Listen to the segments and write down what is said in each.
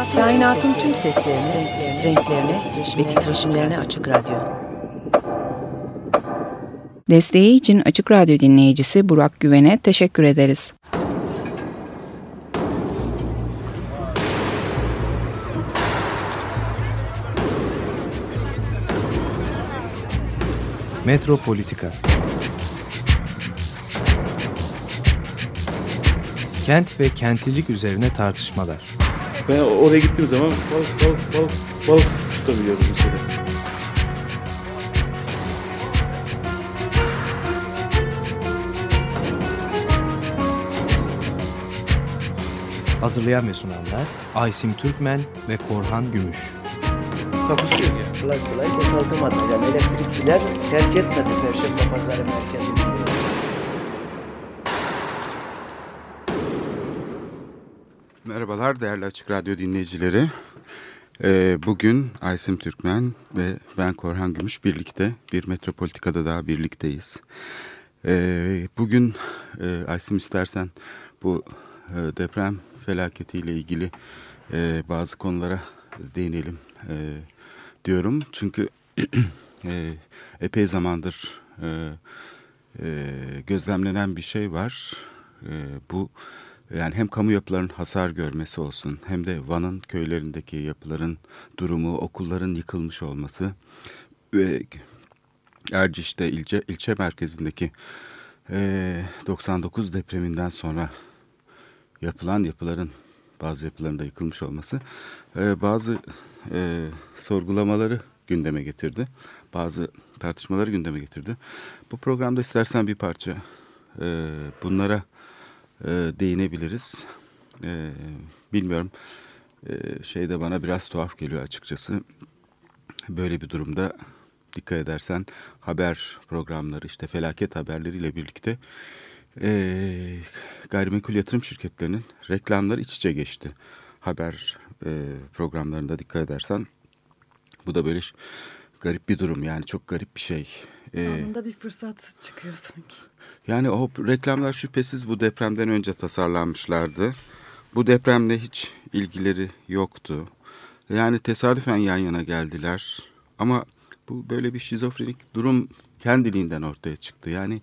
Kainatın, Kainatın tüm seslerini, renklerini, renklerini ve titreşimlerine açık radyo. Desteği için Açık Radyo dinleyicisi Burak Güven'e teşekkür ederiz. Metropolitika Kent ve kentlilik üzerine tartışmalar. Ben oraya gittiğim zaman balık balık balık balık tutabiliyorum mesela. Hazırlayan ve sunanlar Aysim Türkmen ve Korhan Gümüş. Takusuyor ya. Kolay kolay boşaltamadı. Yani elektrikçiler terk etmedi Perşembe Pazarı merkezini. Merhabalar değerli Açık Radyo dinleyicileri. Ee, bugün Aysim Türkmen ve ben Korhan Gümüş birlikte bir Metropolitika'da daha birlikteyiz. Ee, bugün e, Aysim istersen bu e, deprem felaketiyle ilgili e, bazı konulara değinelim e, diyorum. Çünkü e, epey zamandır e, e, gözlemlenen bir şey var. E, bu yani hem kamu yapılarının hasar görmesi olsun hem de Van'ın köylerindeki yapıların durumu, okulların yıkılmış olması ve Erciş'te ilçe, ilçe merkezindeki e, 99 depreminden sonra yapılan yapıların bazı yapıların da yıkılmış olması e, bazı e, sorgulamaları gündeme getirdi. Bazı tartışmaları gündeme getirdi. Bu programda istersen bir parça e, bunlara e, değinebiliriz. E, bilmiyorum e, şey de bana biraz tuhaf geliyor açıkçası. Böyle bir durumda dikkat edersen haber programları işte felaket haberleriyle birlikte e, gayrimenkul yatırım şirketlerinin reklamları iç içe geçti. Haber e, programlarında dikkat edersen bu da böyle garip bir durum yani çok garip bir şey. Ee, Anında bir fırsat çıkıyor sanki. Yani o reklamlar şüphesiz bu depremden önce tasarlanmışlardı. Bu depremle hiç ilgileri yoktu. Yani tesadüfen yan yana geldiler. Ama bu böyle bir şizofrenik durum kendiliğinden ortaya çıktı. Yani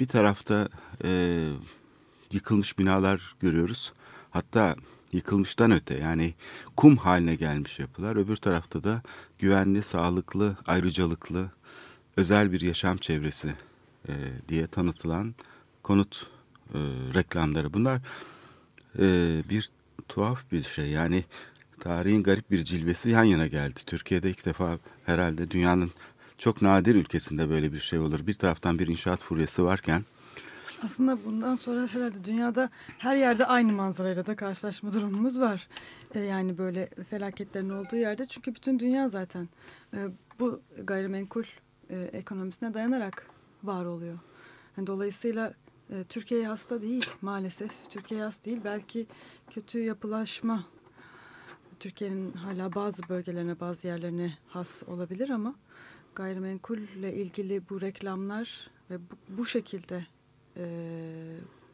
bir tarafta e, yıkılmış binalar görüyoruz. Hatta yıkılmıştan öte yani kum haline gelmiş yapılar. Öbür tarafta da güvenli, sağlıklı, ayrıcalıklı, özel bir yaşam çevresi e, diye tanıtılan konut e, reklamları. Bunlar e, bir tuhaf bir şey yani tarihin garip bir cilvesi yan yana geldi. Türkiye'de ilk defa herhalde dünyanın çok nadir ülkesinde böyle bir şey olur. Bir taraftan bir inşaat furyası varken aslında bundan sonra herhalde dünyada her yerde aynı manzarayla da karşılaşma durumumuz var. Ee, yani böyle felaketlerin olduğu yerde. Çünkü bütün dünya zaten e, bu gayrimenkul e, ekonomisine dayanarak var oluyor. Yani dolayısıyla e, Türkiye'ye hasta değil maalesef. Türkiye'ye hasta değil. Belki kötü yapılaşma Türkiye'nin hala bazı bölgelerine, bazı yerlerine has olabilir ama gayrimenkulle ilgili bu reklamlar ve bu, bu şekilde e,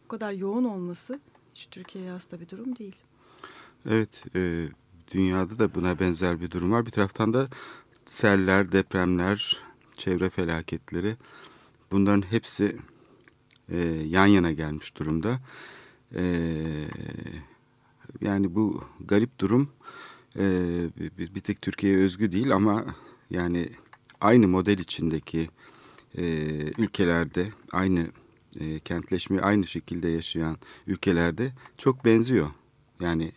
bu kadar yoğun olması hiç Türkiye'ye hasta bir durum değil. Evet, e, dünyada da buna benzer bir durum var. Bir taraftan da seller, depremler, çevre felaketleri bunların hepsi e, yan yana gelmiş durumda. E, yani bu garip durum e, bir, bir tek Türkiye'ye özgü değil ama yani aynı model içindeki e, ülkelerde aynı e, kentleşmeyi aynı şekilde yaşayan ülkelerde çok benziyor. Yani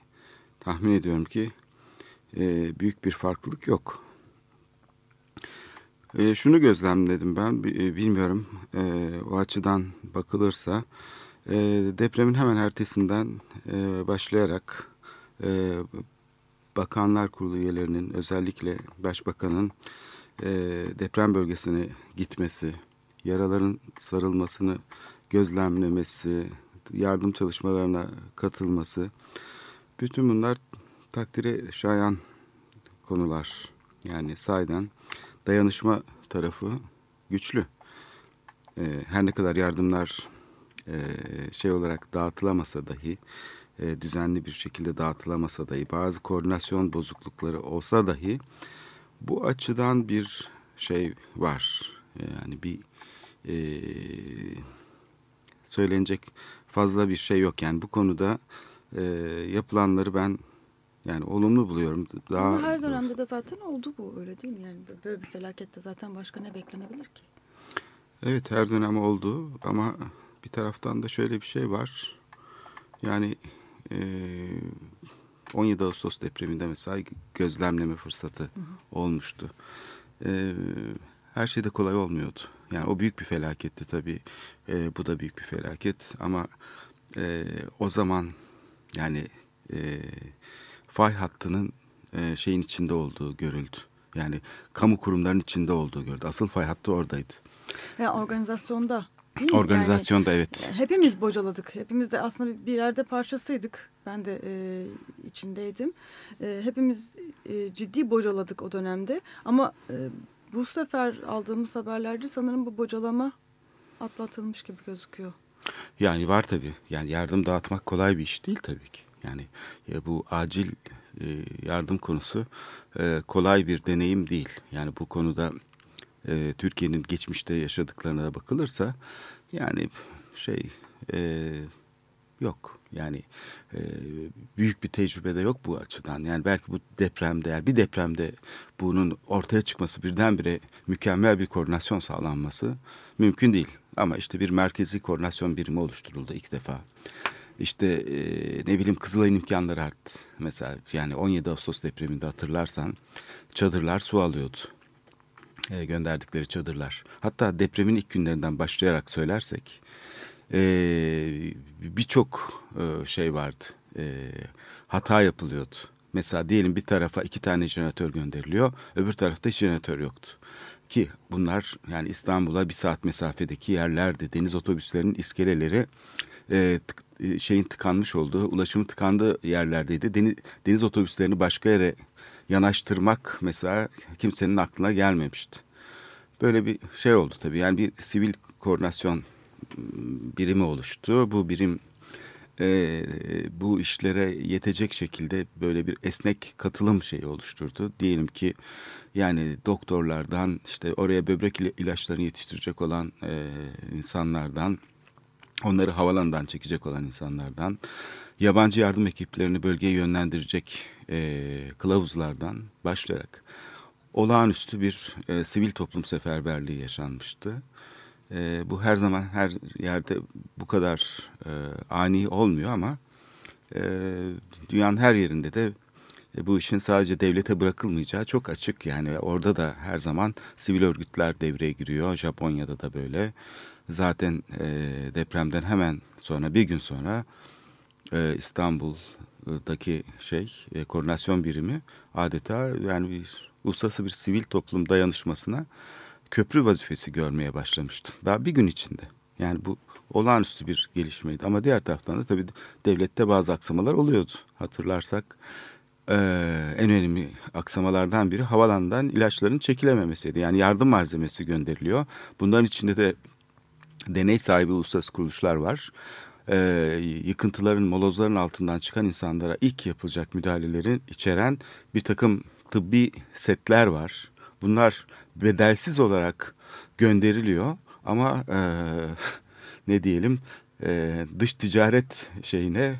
tahmin ediyorum ki e, büyük bir farklılık yok. E, şunu gözlemledim ben, e, bilmiyorum e, o açıdan bakılırsa e, depremin hemen ertesinden e, başlayarak e, Bakanlar Kurulu üyelerinin özellikle Başbakan'ın e, deprem bölgesine gitmesi, yaraların sarılmasını gözlemlemesi, yardım çalışmalarına katılması, bütün bunlar takdire şayan konular. Yani sayeden dayanışma tarafı güçlü. E, her ne kadar yardımlar e, şey olarak dağıtılamasa dahi e, düzenli bir şekilde dağıtılamasa dahi bazı koordinasyon bozuklukları olsa dahi bu açıdan bir şey var. Yani bir e, söylenecek fazla bir şey yok. Yani bu konuda e, yapılanları ben yani olumlu buluyorum. Daha Ama her dönemde de zaten oldu bu öyle değil mi? Yani böyle bir felakette zaten başka ne beklenebilir ki? Evet her dönem oldu ama bir taraftan da şöyle bir şey var. Yani e, 17 Ağustos depreminde mesela gözlemleme fırsatı hı hı. olmuştu. E, her şey de kolay olmuyordu. Yani o büyük bir felaketti tabii. E, bu da büyük bir felaket ama e, o zaman yani e, fay hattının e, şeyin içinde olduğu görüldü. Yani kamu kurumlarının içinde olduğu görüldü. Asıl fay hattı oradaydı. Yani organizasyonda değil mi? Organizasyonda yani, evet. Hepimiz bocaladık. Hepimiz de aslında bir yerde parçasıydık. Ben de e, içindeydim. E, hepimiz e, ciddi bocaladık o dönemde. Ama e, bu sefer aldığımız haberlerde sanırım bu bocalama atlatılmış gibi gözüküyor. Yani var tabii. Yani yardım dağıtmak kolay bir iş değil tabii ki. Yani e, bu acil e, yardım konusu e, kolay bir deneyim değil. Yani bu konuda e, Türkiye'nin geçmişte yaşadıklarına da bakılırsa yani şey e, yok. Yani e, büyük bir tecrübe de yok bu açıdan. Yani belki bu depremde, yani bir depremde bunun ortaya çıkması birdenbire mükemmel bir koordinasyon sağlanması mümkün değil. Ama işte bir merkezi koordinasyon birimi oluşturuldu ilk defa. İşte e, ne bileyim Kızılay'ın imkanları arttı. Mesela yani 17 Ağustos depreminde hatırlarsan çadırlar su alıyordu. E, gönderdikleri çadırlar. Hatta depremin ilk günlerinden başlayarak söylersek e, birçok e, şey vardı. E, hata yapılıyordu. Mesela diyelim bir tarafa iki tane jeneratör gönderiliyor. Öbür tarafta hiç jeneratör yoktu. Ki bunlar yani İstanbul'a bir saat mesafedeki yerlerdi. Deniz otobüslerinin iskeleleri e, şeyin tıkanmış olduğu, ulaşımın tıkandığı yerlerdeydi. Deniz, deniz otobüslerini başka yere yanaştırmak mesela kimsenin aklına gelmemişti. Böyle bir şey oldu tabii. Yani bir sivil koordinasyon birimi oluştu. Bu birim e, bu işlere yetecek şekilde böyle bir esnek katılım şeyi oluşturdu. Diyelim ki yani doktorlardan işte oraya böbrek ilaçlarını yetiştirecek olan e, insanlardan onları havalandan çekecek olan insanlardan yabancı yardım ekiplerini bölgeye yönlendirecek e, kılavuzlardan başlayarak olağanüstü bir e, sivil toplum seferberliği yaşanmıştı. E, bu her zaman her yerde bu kadar e, ani olmuyor ama e, dünyanın her yerinde de e, bu işin sadece devlete bırakılmayacağı çok açık. Yani orada da her zaman sivil örgütler devreye giriyor. Japonya'da da böyle. Zaten e, depremden hemen sonra bir gün sonra e, İstanbul'daki şey e, koordinasyon birimi adeta yani bir uluslararası bir sivil toplum dayanışmasına köprü vazifesi görmeye başlamıştı. Daha bir gün içinde. Yani bu olağanüstü bir gelişmeydi. Ama diğer taraftan da tabii devlette bazı aksamalar oluyordu. Hatırlarsak e, en önemli aksamalardan biri havalandan ilaçların çekilememesiydi. Yani yardım malzemesi gönderiliyor. Bunların içinde de deney sahibi uluslararası kuruluşlar var. E, yıkıntıların, molozların altından çıkan insanlara ilk yapılacak müdahalelerin içeren bir takım tıbbi setler var. Bunlar bedelsiz olarak gönderiliyor ama e, ne diyelim e, dış ticaret şeyine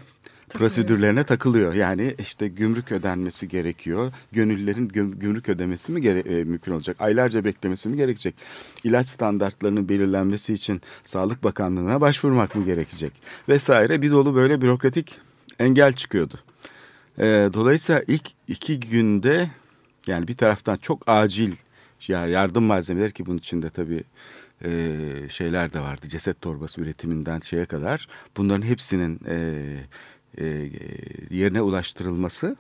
Prosedürlerine takılıyor. Yani işte gümrük ödenmesi gerekiyor. Gönüllülerin gümrük ödemesi mi gere e, mümkün olacak? Aylarca beklemesi mi gerekecek? İlaç standartlarının belirlenmesi için Sağlık Bakanlığı'na başvurmak mı gerekecek? Vesaire bir dolu böyle bürokratik engel çıkıyordu. E, dolayısıyla ilk iki günde yani bir taraftan çok acil yardım malzemeleri ki bunun içinde tabii e, şeyler de vardı. Ceset torbası üretiminden şeye kadar bunların hepsinin e, e, yerine ulaştırılması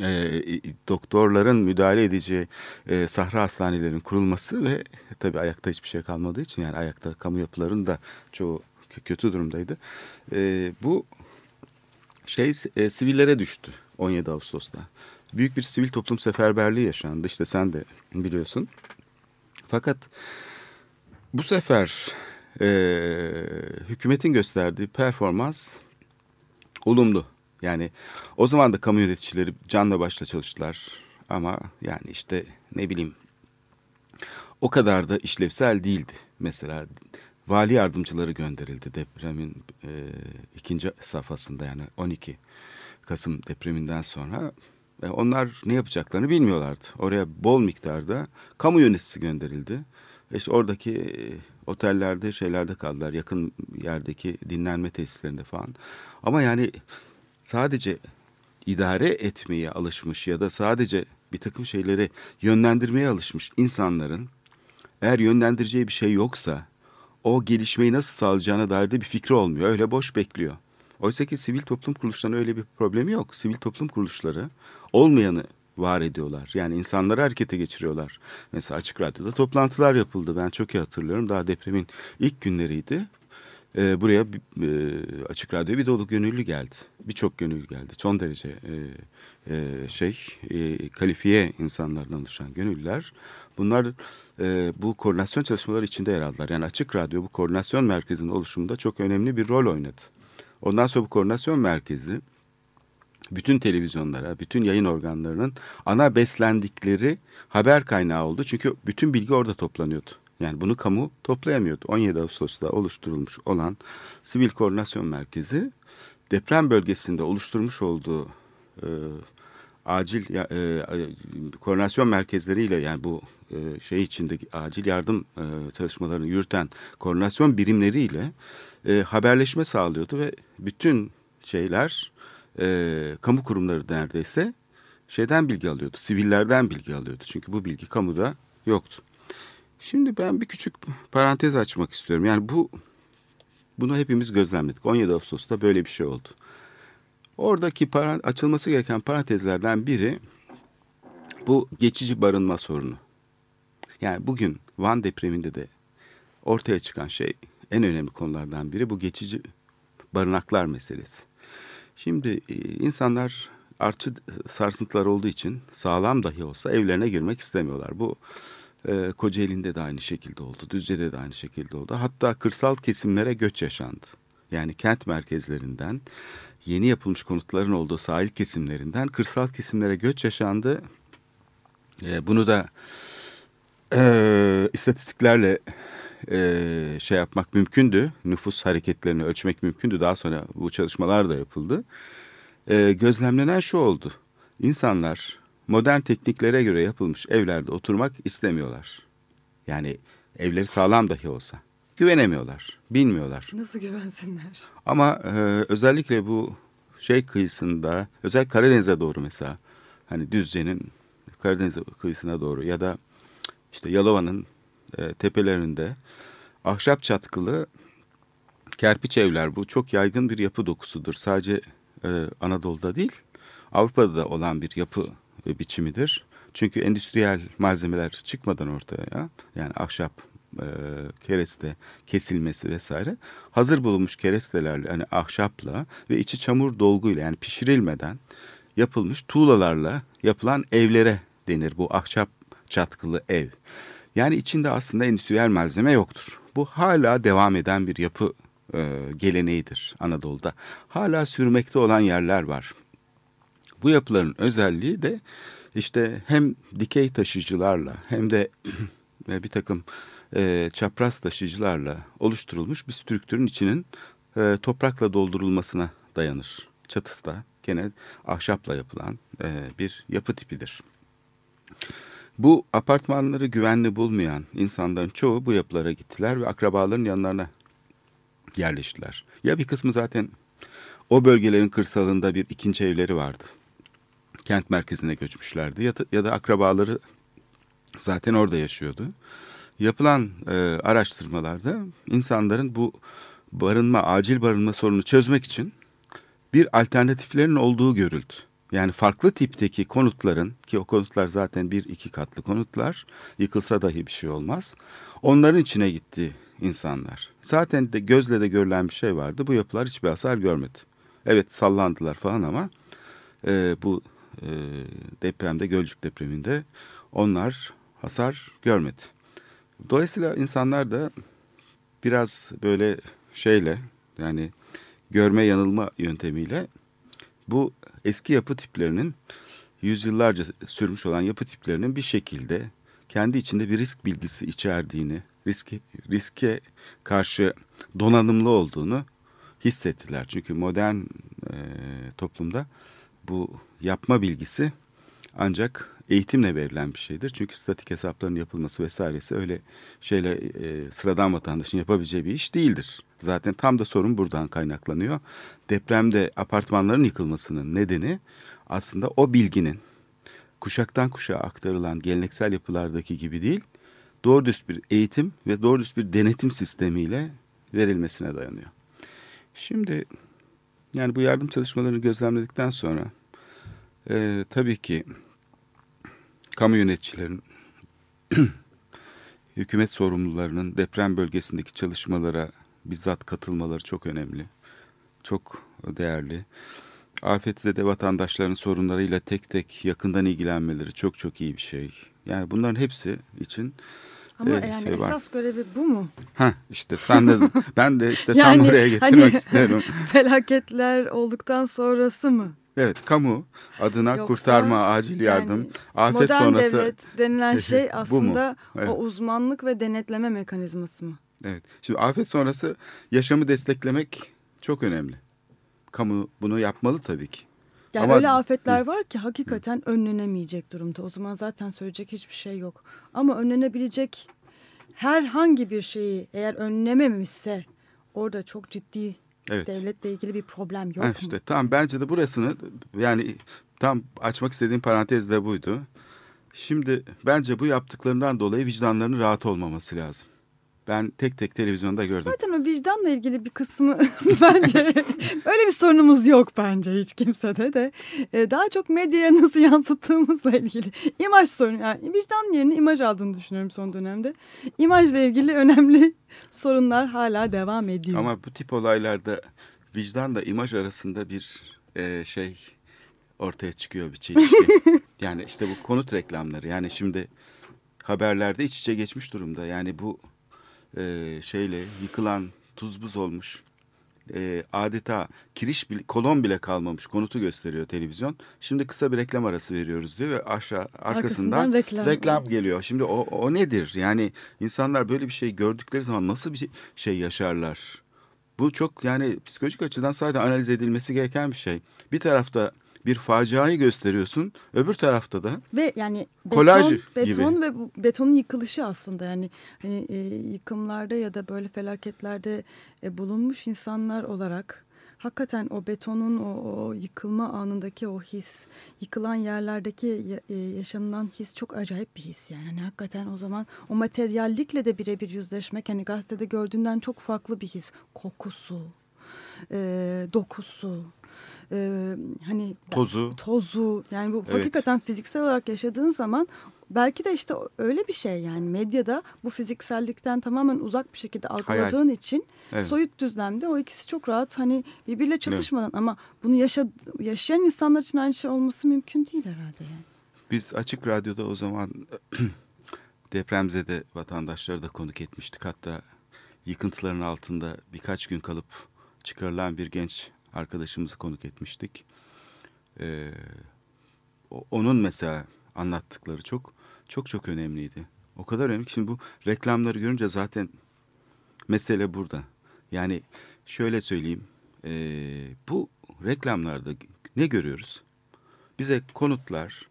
e, doktorların müdahale edeceği e, sahra hastanelerinin kurulması ve tabii ayakta hiçbir şey kalmadığı için yani ayakta kamu yapılarının da çoğu kötü durumdaydı. E, bu şey e, sivillere düştü 17 Ağustos'ta. Büyük bir sivil toplum seferberliği yaşandı işte sen de biliyorsun. Fakat bu sefer e, hükümetin gösterdiği performans olumlu. Yani o zaman da kamu yöneticileri canla başla çalıştılar. Ama yani işte ne bileyim o kadar da işlevsel değildi. Mesela vali yardımcıları gönderildi depremin e, ikinci safhasında yani 12 Kasım depreminden sonra. E, onlar ne yapacaklarını bilmiyorlardı. Oraya bol miktarda kamu yöneticisi gönderildi. İşte oradaki otellerde şeylerde kaldılar yakın yerdeki dinlenme tesislerinde falan. Ama yani sadece idare etmeye alışmış ya da sadece bir takım şeyleri yönlendirmeye alışmış insanların eğer yönlendireceği bir şey yoksa o gelişmeyi nasıl sağlayacağına dair de bir fikri olmuyor. Öyle boş bekliyor. Oysa ki sivil toplum kuruluşlarının öyle bir problemi yok. Sivil toplum kuruluşları olmayanı var ediyorlar. Yani insanları harekete geçiriyorlar. Mesela Açık Radyo'da toplantılar yapıldı. Ben çok iyi hatırlıyorum. Daha depremin ilk günleriydi. Ee, buraya e, Açık Radyo bir dolu gönüllü geldi. Birçok gönüllü geldi. Son derece e, e, şey e, kalifiye insanlardan oluşan gönüllüler. Bunlar e, bu koordinasyon çalışmaları içinde yer aldılar. Yani Açık Radyo bu koordinasyon merkezinin oluşumunda çok önemli bir rol oynadı. Ondan sonra bu koordinasyon merkezi bütün televizyonlara, bütün yayın organlarının ana beslendikleri haber kaynağı oldu. Çünkü bütün bilgi orada toplanıyordu. Yani bunu kamu toplayamıyordu. 17 Ağustos'ta oluşturulmuş olan Sivil Koordinasyon Merkezi deprem bölgesinde oluşturmuş olduğu e, acil e, koordinasyon merkezleriyle yani bu e, şey içindeki acil yardım e, çalışmalarını yürüten koordinasyon birimleriyle e, haberleşme sağlıyordu ve bütün şeyler e, kamu kurumları neredeyse şeyden bilgi alıyordu, sivillerden bilgi alıyordu. Çünkü bu bilgi kamuda yoktu. Şimdi ben bir küçük parantez açmak istiyorum. Yani bu bunu hepimiz gözlemledik. 17 Ağustos'ta böyle bir şey oldu. Oradaki açılması gereken parantezlerden biri bu geçici barınma sorunu. Yani bugün Van depreminde de ortaya çıkan şey en önemli konulardan biri bu geçici barınaklar meselesi. Şimdi e, insanlar artçı sarsıntılar olduğu için sağlam dahi olsa evlerine girmek istemiyorlar. Bu e, Kocaeli'nde de aynı şekilde oldu, Düzce'de de aynı şekilde oldu. Hatta kırsal kesimlere göç yaşandı. Yani kent merkezlerinden yeni yapılmış konutların olduğu sahil kesimlerinden kırsal kesimlere göç yaşandı. E, bunu da e, istatistiklerle e, şey yapmak mümkündü. Nüfus hareketlerini ölçmek mümkündü. Daha sonra bu çalışmalar da yapıldı. E, gözlemlenen şu oldu. İnsanlar modern tekniklere göre yapılmış evlerde oturmak istemiyorlar. Yani evleri sağlam dahi olsa. Güvenemiyorlar, bilmiyorlar. Nasıl güvensinler? Ama e, özellikle bu şey kıyısında, özel Karadeniz'e doğru mesela, hani Düzce'nin Karadeniz kıyısına doğru ya da işte Yalova'nın e, tepelerinde ahşap çatkılı kerpiç evler bu çok yaygın bir yapı dokusudur. Sadece e, Anadolu'da değil Avrupa'da da olan bir yapı e, biçimidir. Çünkü endüstriyel malzemeler çıkmadan ortaya yani ahşap, kereste kesilmesi vesaire hazır bulunmuş kerestelerle hani ahşapla ve içi çamur dolguyla yani pişirilmeden yapılmış tuğlalarla yapılan evlere denir bu ahşap çatkılı ev. Yani içinde aslında endüstriyel malzeme yoktur. Bu hala devam eden bir yapı e, geleneğidir Anadolu'da. Hala sürmekte olan yerler var. Bu yapıların özelliği de işte hem dikey taşıyıcılarla hem de bir takım e, çapraz taşıyıcılarla oluşturulmuş bir strüktürün içinin e, toprakla doldurulmasına dayanır. Çatısı da gene ahşapla yapılan e, bir yapı tipidir. Bu apartmanları güvenli bulmayan insanların çoğu bu yapılara gittiler ve akrabaların yanlarına yerleştiler. Ya bir kısmı zaten o bölgelerin kırsalında bir ikinci evleri vardı. Kent merkezine göçmüşlerdi ya da, ya da akrabaları zaten orada yaşıyordu. Yapılan e, araştırmalarda insanların bu barınma, acil barınma sorununu çözmek için bir alternatiflerin olduğu görüldü. Yani farklı tipteki konutların ki o konutlar zaten bir iki katlı konutlar yıkılsa dahi bir şey olmaz. Onların içine gitti insanlar. Zaten de gözle de görülen bir şey vardı. Bu yapılar hiçbir hasar görmedi. Evet sallandılar falan ama e, bu e, depremde Gölcük depreminde onlar hasar görmedi. Dolayısıyla insanlar da biraz böyle şeyle yani görme yanılma yöntemiyle bu eski yapı tiplerinin yüzyıllarca sürmüş olan yapı tiplerinin bir şekilde kendi içinde bir risk bilgisi içerdiğini, riske, riske karşı donanımlı olduğunu hissettiler. Çünkü modern e, toplumda bu yapma bilgisi ancak eğitimle verilen bir şeydir. Çünkü statik hesapların yapılması vesairesi öyle şeyle e, sıradan vatandaşın yapabileceği bir iş değildir. Zaten tam da sorun buradan kaynaklanıyor. Depremde apartmanların yıkılmasının nedeni aslında o bilginin kuşaktan kuşağa aktarılan geleneksel yapılardaki gibi değil, doğru düz bir eğitim ve doğru düz bir denetim sistemiyle verilmesine dayanıyor. Şimdi yani bu yardım çalışmalarını gözlemledikten sonra e, tabii ki kamu yöneticilerin, hükümet sorumlularının deprem bölgesindeki çalışmalara bizzat katılmaları çok önemli. Çok değerli. Afetzede vatandaşların sorunlarıyla tek tek yakından ilgilenmeleri çok çok iyi bir şey. Yani bunların hepsi için Ama e, yani şey var. esas görevi bu mu? Ha işte sen de ben de işte Yani tam buraya getirmek hani- isterim. Felaketler olduktan sonrası mı? Evet kamu adına Yoksa kurtarma, acil yardım, yani afet Modern sonrası. devlet denilen şey aslında Evet. o uzmanlık ve denetleme mekanizması mı? Evet. Şimdi afet sonrası yaşamı desteklemek çok önemli. Kamu bunu yapmalı tabii ki. Yani Ama- öyle afetler var ki hakikaten önlenemeyecek durumda. O zaman zaten söyleyecek hiçbir şey yok. Ama önlenebilecek herhangi bir şeyi eğer önlememişse orada çok ciddi Evet. devletle ilgili bir problem yok mu? işte tamam bence de burasını yani tam açmak istediğim parantez de buydu. Şimdi bence bu yaptıklarından dolayı vicdanlarının rahat olmaması lazım. Ben tek tek televizyonda gördüm. Zaten o vicdanla ilgili bir kısmı bence öyle bir sorunumuz yok bence hiç kimsede de. Ee, daha çok medyaya nasıl yansıttığımızla ilgili. imaj sorunu yani vicdan yerine imaj aldığını düşünüyorum son dönemde. İmajla ilgili önemli sorunlar hala devam ediyor. Ama bu tip olaylarda vicdanla imaj arasında bir e, şey ortaya çıkıyor bir çelişki. yani işte bu konut reklamları. Yani şimdi haberlerde iç içe geçmiş durumda. Yani bu e, şeyle yıkılan tuz buz olmuş e, adeta kiriş bile, kolon bile kalmamış konutu gösteriyor televizyon. Şimdi kısa bir reklam arası veriyoruz diyor ve aşağı arkasından, Arkasından reklam. reklam. geliyor. Şimdi o, o nedir? Yani insanlar böyle bir şey gördükleri zaman nasıl bir şey yaşarlar? Bu çok yani psikolojik açıdan sadece analiz edilmesi gereken bir şey. Bir tarafta bir faciayı gösteriyorsun, öbür tarafta da Ve yani beton, Kolaj gibi. beton ve bu betonun yıkılışı aslında yani hani, e, yıkımlarda ya da böyle felaketlerde e, bulunmuş insanlar olarak hakikaten o betonun o, o yıkılma anındaki o his, yıkılan yerlerdeki e, yaşanılan his çok acayip bir his yani. Hani hakikaten o zaman o materyallikle de birebir yüzleşmek hani gazetede gördüğünden çok farklı bir his. Kokusu, e, dokusu, e, hani tozu. tozu yani bu Evet. hakikaten fiziksel olarak yaşadığın zaman belki de işte öyle bir şey yani medyada bu fiziksellikten tamamen uzak bir şekilde algıladığın için Evet. soyut düzlemde o ikisi çok rahat hani birbiriyle çatışmadan ama bunu yaşa, yaşayan insanlar için aynı şey olması mümkün değil herhalde yani. Biz Açık Radyo'da o zaman depremzede vatandaşları da konuk etmiştik. Hatta yıkıntıların altında birkaç gün kalıp çıkarılan bir genç arkadaşımızı konuk etmiştik. Ee, onun mesela anlattıkları çok çok çok önemliydi. O kadar önemli ki şimdi bu reklamları görünce zaten mesele burada. Yani şöyle söyleyeyim. ee, bu reklamlarda ne görüyoruz? Bize konutlar,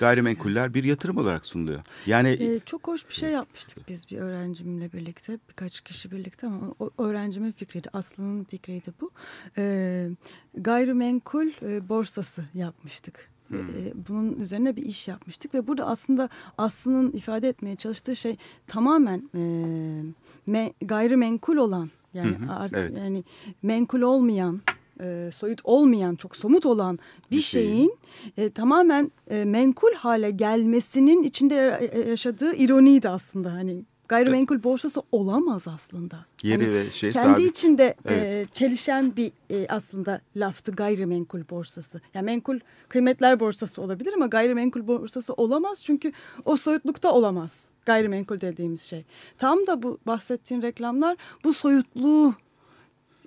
gayrimenkuller bir yatırım olarak sunuluyor. Yani Ee, çok hoş bir şey yapmıştık biz bir öğrencimle birlikte birkaç kişi birlikte ama o öğrencimin fikriydi Aslı'nın fikriydi bu Ee, gayrimenkul e, borsası yapmıştık. Ee, bunun üzerine bir iş yapmıştık ve burada aslında Aslı'nın ifade etmeye çalıştığı şey tamamen e, me, gayrimenkul olan yani Hı hı, art- evet. yani menkul olmayan e, soyut olmayan çok somut olan bir, Bir şeyin. şeyin e, tamamen e, menkul hale gelmesinin içinde ya- yaşadığı ironiydi aslında hani gayrimenkul borsası olamaz aslında. yeri Hani ve şey kendi sabit. içinde e, Evet. çelişen bir e, aslında laftı gayrimenkul borsası. Yani menkul kıymetler borsası olabilir ama gayrimenkul borsası olamaz çünkü o soyutlukta olamaz gayrimenkul dediğimiz şey. Tam da bu bahsettiğin reklamlar bu soyutluğu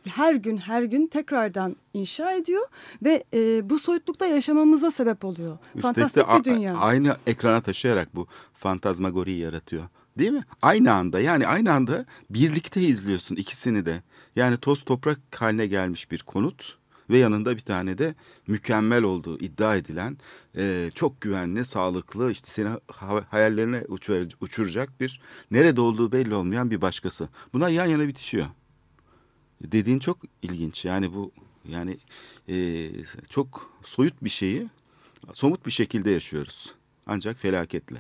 her gün her gün tekrardan inşa ediyor ve e, bu soyutlukta yaşamamıza sebep oluyor. Üstelik Fantastik bir dünya. aynı ekrana taşıyarak bu fantazmagoriyi yaratıyor. Değil mi? Aynı anda yani aynı anda birlikte izliyorsun ikisini de. Yani toz toprak haline gelmiş bir konut ve yanında bir tane de mükemmel olduğu iddia edilen e, çok güvenli, sağlıklı işte seni ha- hayallerine uçur, uçuracak bir nerede olduğu belli olmayan bir başkası. Bunlar yan yana bitişiyor. Dediğin çok ilginç. Yani bu yani e, çok soyut bir şeyi somut bir şekilde yaşıyoruz. Ancak felaketle.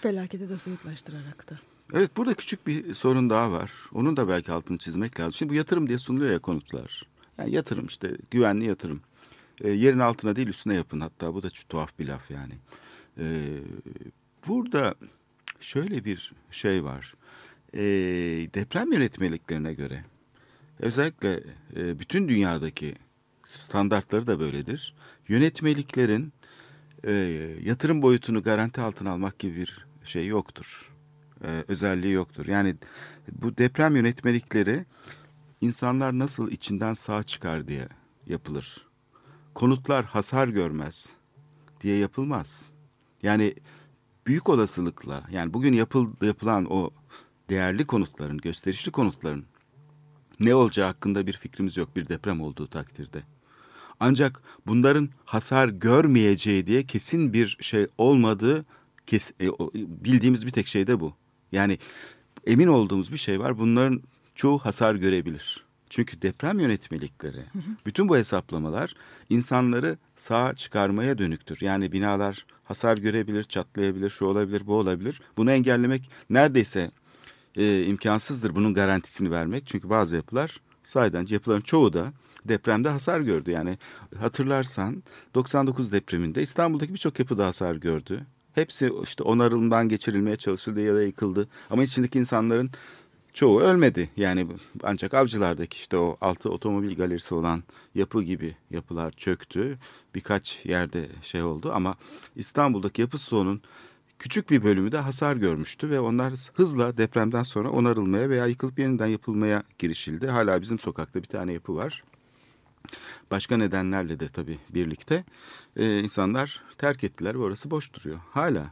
Felaketi de soyutlaştırarak da. Evet burada küçük bir sorun daha var. Onun da belki altını çizmek lazım. Şimdi bu yatırım diye sunuluyor ya konutlar. Yani yatırım işte güvenli yatırım. E, yerin altına değil üstüne yapın hatta bu da tuhaf bir laf yani. E, burada şöyle bir şey var. E, deprem yönetmeliklerine göre özellikle e, bütün dünyadaki standartları da böyledir. Yönetmeliklerin e, yatırım boyutunu garanti altına almak gibi bir şey yoktur. E, özelliği yoktur. Yani bu deprem yönetmelikleri insanlar nasıl içinden sağ çıkar diye yapılır. Konutlar hasar görmez diye yapılmaz. Yani büyük olasılıkla yani bugün yapıl, yapılan o değerli konutların, gösterişli konutların ne olacağı hakkında bir fikrimiz yok bir deprem olduğu takdirde. Ancak bunların hasar görmeyeceği diye kesin bir şey olmadığı kes, e, bildiğimiz bir tek şey de bu. Yani emin olduğumuz bir şey var. Bunların çoğu hasar görebilir. Çünkü deprem yönetmelikleri, bütün bu hesaplamalar insanları sağ çıkarmaya dönüktür. Yani binalar hasar görebilir, çatlayabilir, şu olabilir, bu olabilir. Bunu engellemek neredeyse e, imkansızdır bunun garantisini vermek. Çünkü bazı yapılar sahiden yapıların çoğu da depremde hasar gördü. Yani hatırlarsan 99 depreminde İstanbul'daki birçok yapı da hasar gördü. Hepsi işte onarımdan geçirilmeye çalışıldı ya da yıkıldı. Ama içindeki insanların çoğu ölmedi. Yani ancak avcılardaki işte o altı otomobil galerisi olan yapı gibi yapılar çöktü. Birkaç yerde şey oldu ama İstanbul'daki yapı stoğunun küçük bir bölümü de hasar görmüştü ve onlar hızla depremden sonra onarılmaya veya yıkılıp yeniden yapılmaya girişildi. Hala bizim sokakta bir tane yapı var. Başka nedenlerle de tabii birlikte e, insanlar terk ettiler ve orası boş duruyor. Hala.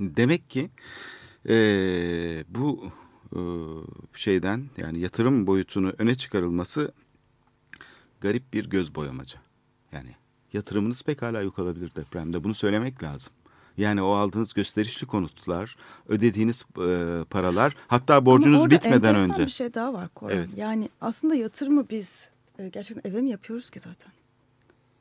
Demek ki e, bu e, şeyden yani yatırım boyutunu öne çıkarılması garip bir göz boyamaca. Yani yatırımınız pekala yok olabilir depremde. Bunu söylemek lazım. Yani o aldığınız gösterişli konutlar, ödediğiniz e, paralar, hatta borcunuz Ama orada bitmeden önce. bir şey daha var Koran. Evet. Yani aslında yatırımı biz e, gerçekten eve mi yapıyoruz ki zaten?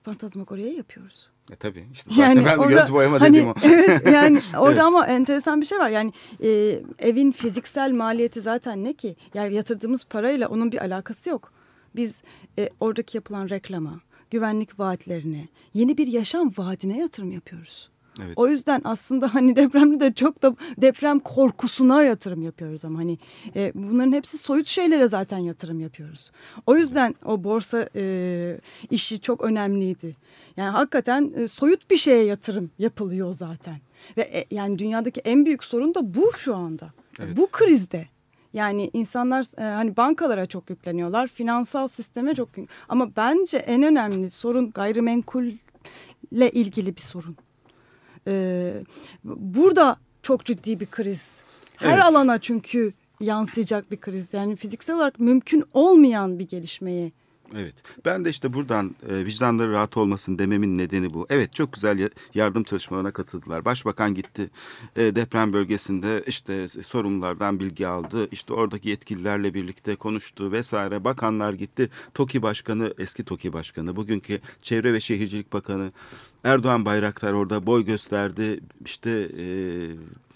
Fantazmagoriye yapıyoruz. E tabii işte zaten ben de göz boyama hani, dediğim o. Evet yani orada Evet. ama enteresan bir şey var. Yani e, evin fiziksel maliyeti zaten ne ki? Yani yatırdığımız parayla onun bir alakası yok. Biz e, oradaki yapılan reklama, güvenlik vaatlerine, yeni bir yaşam vaadine yatırım yapıyoruz. Evet. O yüzden aslında hani depremde de çok da deprem korkusuna yatırım yapıyoruz ama hani e, bunların hepsi soyut şeylere zaten yatırım yapıyoruz. O yüzden o borsa e, işi çok önemliydi. Yani hakikaten e, soyut bir şeye yatırım yapılıyor zaten. Ve e, yani dünyadaki en büyük sorun da bu şu anda. Evet. Bu krizde. Yani insanlar e, hani bankalara çok yükleniyorlar, finansal sisteme çok ama bence en önemli sorun gayrimenkulle ilgili bir sorun. Ee, burada çok ciddi bir kriz. Her Evet. alana çünkü yansıyacak bir kriz. Yani fiziksel olarak mümkün olmayan bir gelişmeyi. Evet. Ben de işte buradan e, vicdanları rahat olmasın dememin nedeni bu. Evet çok güzel ya- yardım çalışmalarına katıldılar. Başbakan gitti e, deprem bölgesinde işte sorumlulardan bilgi aldı. İşte oradaki yetkililerle birlikte konuştu vesaire. Bakanlar gitti. TOKİ Başkanı, eski TOKİ Başkanı, bugünkü Çevre ve Şehircilik Bakanı Erdoğan Bayraktar orada boy gösterdi. İşte e,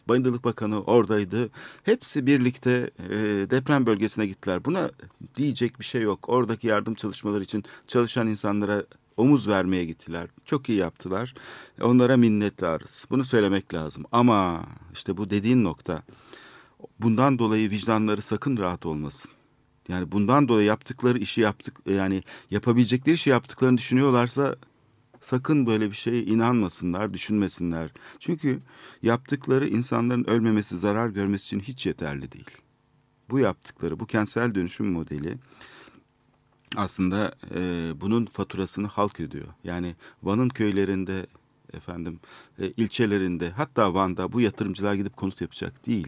Bayındırlık Bakanı oradaydı. Hepsi birlikte e, deprem bölgesine gittiler. Buna diyecek bir şey yok. Oradaki yardım çalışmaları için çalışan insanlara omuz vermeye gittiler. Çok iyi yaptılar. Onlara minnettarız. Bunu söylemek lazım. Ama işte bu dediğin nokta bundan dolayı vicdanları sakın rahat olmasın. Yani bundan dolayı yaptıkları işi yaptık yani yapabilecekleri işi yaptıklarını düşünüyorlarsa sakın böyle bir şeye inanmasınlar, düşünmesinler. Çünkü yaptıkları insanların ölmemesi, zarar görmesi için hiç yeterli değil. Bu yaptıkları, bu kentsel dönüşüm modeli aslında e, bunun faturasını halk ödüyor. Yani Van'ın köylerinde efendim e, ilçelerinde hatta Van'da bu yatırımcılar gidip konut yapacak değil.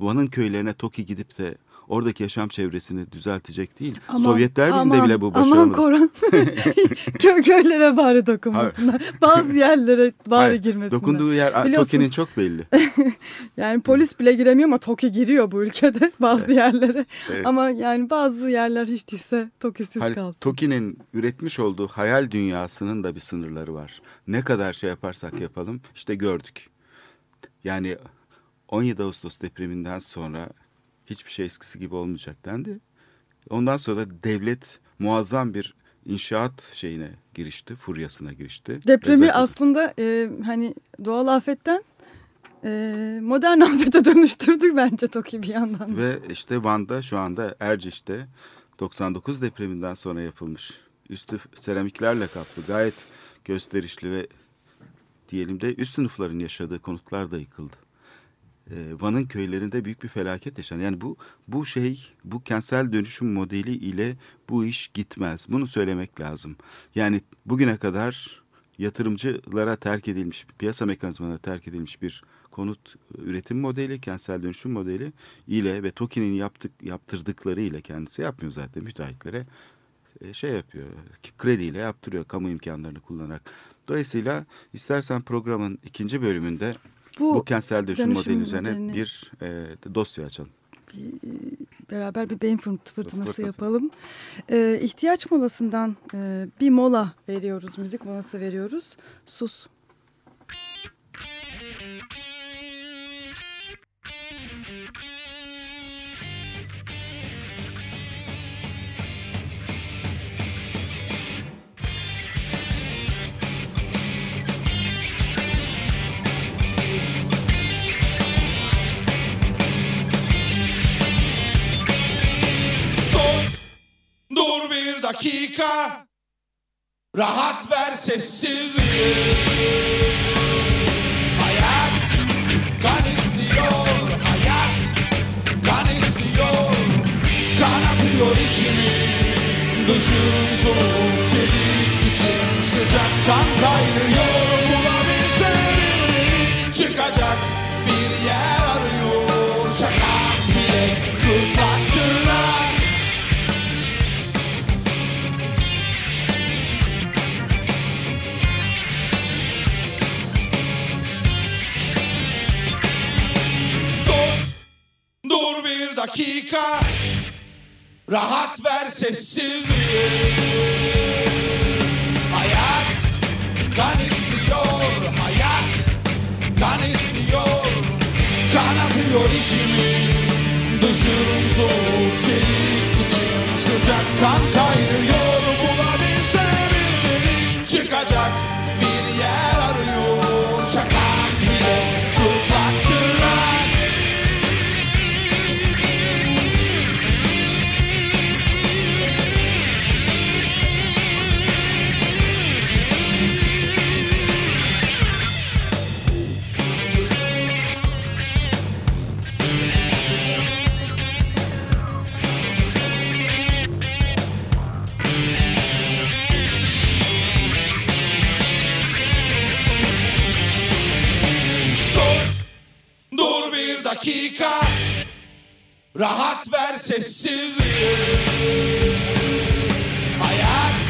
Van'ın köylerine TOKİ gidip de oradaki yaşam çevresini düzeltecek değil. Aman, Sovyetler Birliği'nde aman, bile bu Aman başarılı. Koran. Köy köylere bari dokunmasınlar. Bazı yerlere bari Hayır, girmesinler. Dokunduğu yer TOKİ'nin çok belli. Yani polis bile giremiyor ama TOKİ giriyor bu ülkede bazı yerlere. Evet. Ama yani bazı yerler hiç değilse TOKİ'siz Hani kalsın. TOKİ'nin üretmiş olduğu hayal dünyasının da bir sınırları var. Ne kadar şey yaparsak yapalım işte gördük. Yani 17 Ağustos depreminden sonra hiçbir şey eskisi gibi olmayacak dendi. Ondan sonra devlet muazzam bir inşaat şeyine girişti, furyasına girişti. Depremi Özellikle- aslında e, hani doğal afetten e, modern afete dönüştürdük bence TOKİ bir yandan. da. Ve işte Van'da şu anda Erciş'te 99 depreminden sonra yapılmış. Üstü seramiklerle kaplı gayet gösterişli ve diyelim de üst sınıfların yaşadığı konutlar da yıkıldı. Ee, Van'ın köylerinde büyük bir felaket yaşandı. Yani bu bu şey, bu kentsel dönüşüm modeli ile bu iş gitmez. Bunu söylemek lazım. Yani bugüne kadar yatırımcılara terk edilmiş, piyasa mekanizmalarına terk edilmiş bir konut üretim modeli, kentsel dönüşüm modeli ile ve TOKİ'nin yaptık, yaptırdıkları ile kendisi yapmıyor zaten müteahhitlere e, şey yapıyor, krediyle yaptırıyor kamu imkanlarını kullanarak. Dolayısıyla istersen programın ikinci bölümünde bu, Bu kentsel dönüşüm, dönüşüm modeli üzerine modelini- bir e, dosya açalım. beraber bir beyin fırt- fırtınası Fırtınası. yapalım. Ee, ihtiyaç molasından e, bir mola veriyoruz, müzik molası veriyoruz. Sus, dakika. Rahat ver sessizliği. Hayat kan istiyor, hayat kan istiyor. Kan atıyor içimi, dışım soğuk, çelik içim sıcak kan kaynıyor. Bulabilse birileri çıkacak dakika. Rahat ver sessizliği. Hayat kan istiyor, hayat kan istiyor. Kan atıyor içimi, dışım soğuk, çelik içim sıcak kan kaynıyor. Sessizliği. Hayat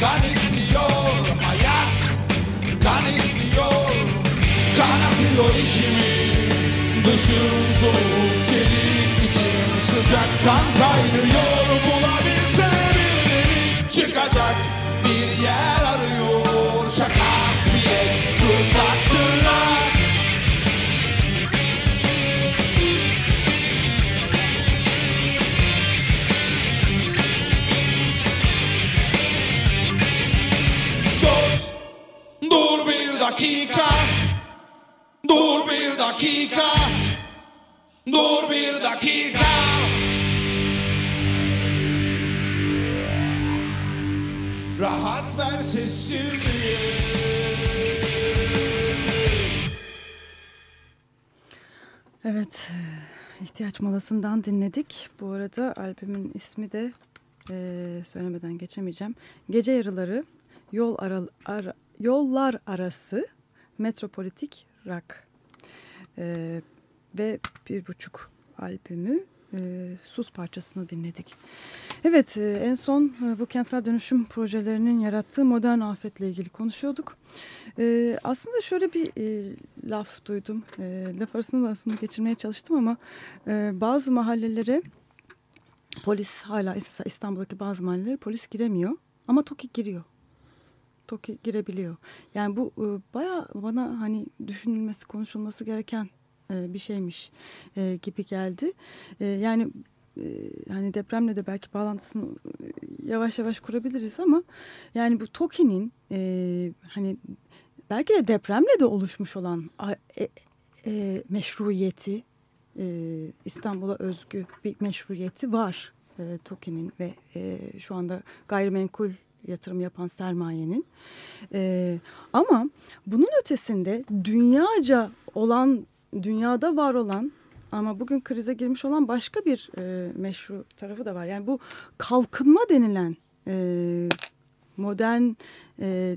kan istiyor, hayat kan istiyor. Kan içimi, dışım soğuk, çelik içim sıcak kan kaynıyor. İhtiyaç molasından dinledik. Bu arada albümün ismi de e, söylemeden geçemeyeceğim. Gece yarıları yol ara, ara- yollar arası metropolitik rock E, ve bir buçuk albümü e, Sus parçasını dinledik. Evet e, en son e, bu kentsel dönüşüm projelerinin yarattığı modern afetle ilgili konuşuyorduk. E, aslında şöyle bir e, laf duydum. E, laf arasında da aslında geçirmeye çalıştım ama e, bazı mahallelere polis hala İstanbul'daki bazı mahallelere polis giremiyor ama TOKİ giriyor. TOKİ girebiliyor. Yani bu e, baya bana hani düşünülmesi, konuşulması gereken e, bir şeymiş e, gibi geldi. E, yani hani depremle de belki bağlantısını yavaş yavaş kurabiliriz ama yani bu TOKİ'nin hani belki de depremle de oluşmuş olan meşruiyeti İstanbul'a özgü bir meşruiyeti var e, TOKİ'nin ve şu anda gayrimenkul yatırım yapan sermayenin. E, ama bunun ötesinde dünyaca olan, dünyada var olan ama bugün krize girmiş olan başka bir e, meşru tarafı da var. Yani bu kalkınma denilen e, modern e,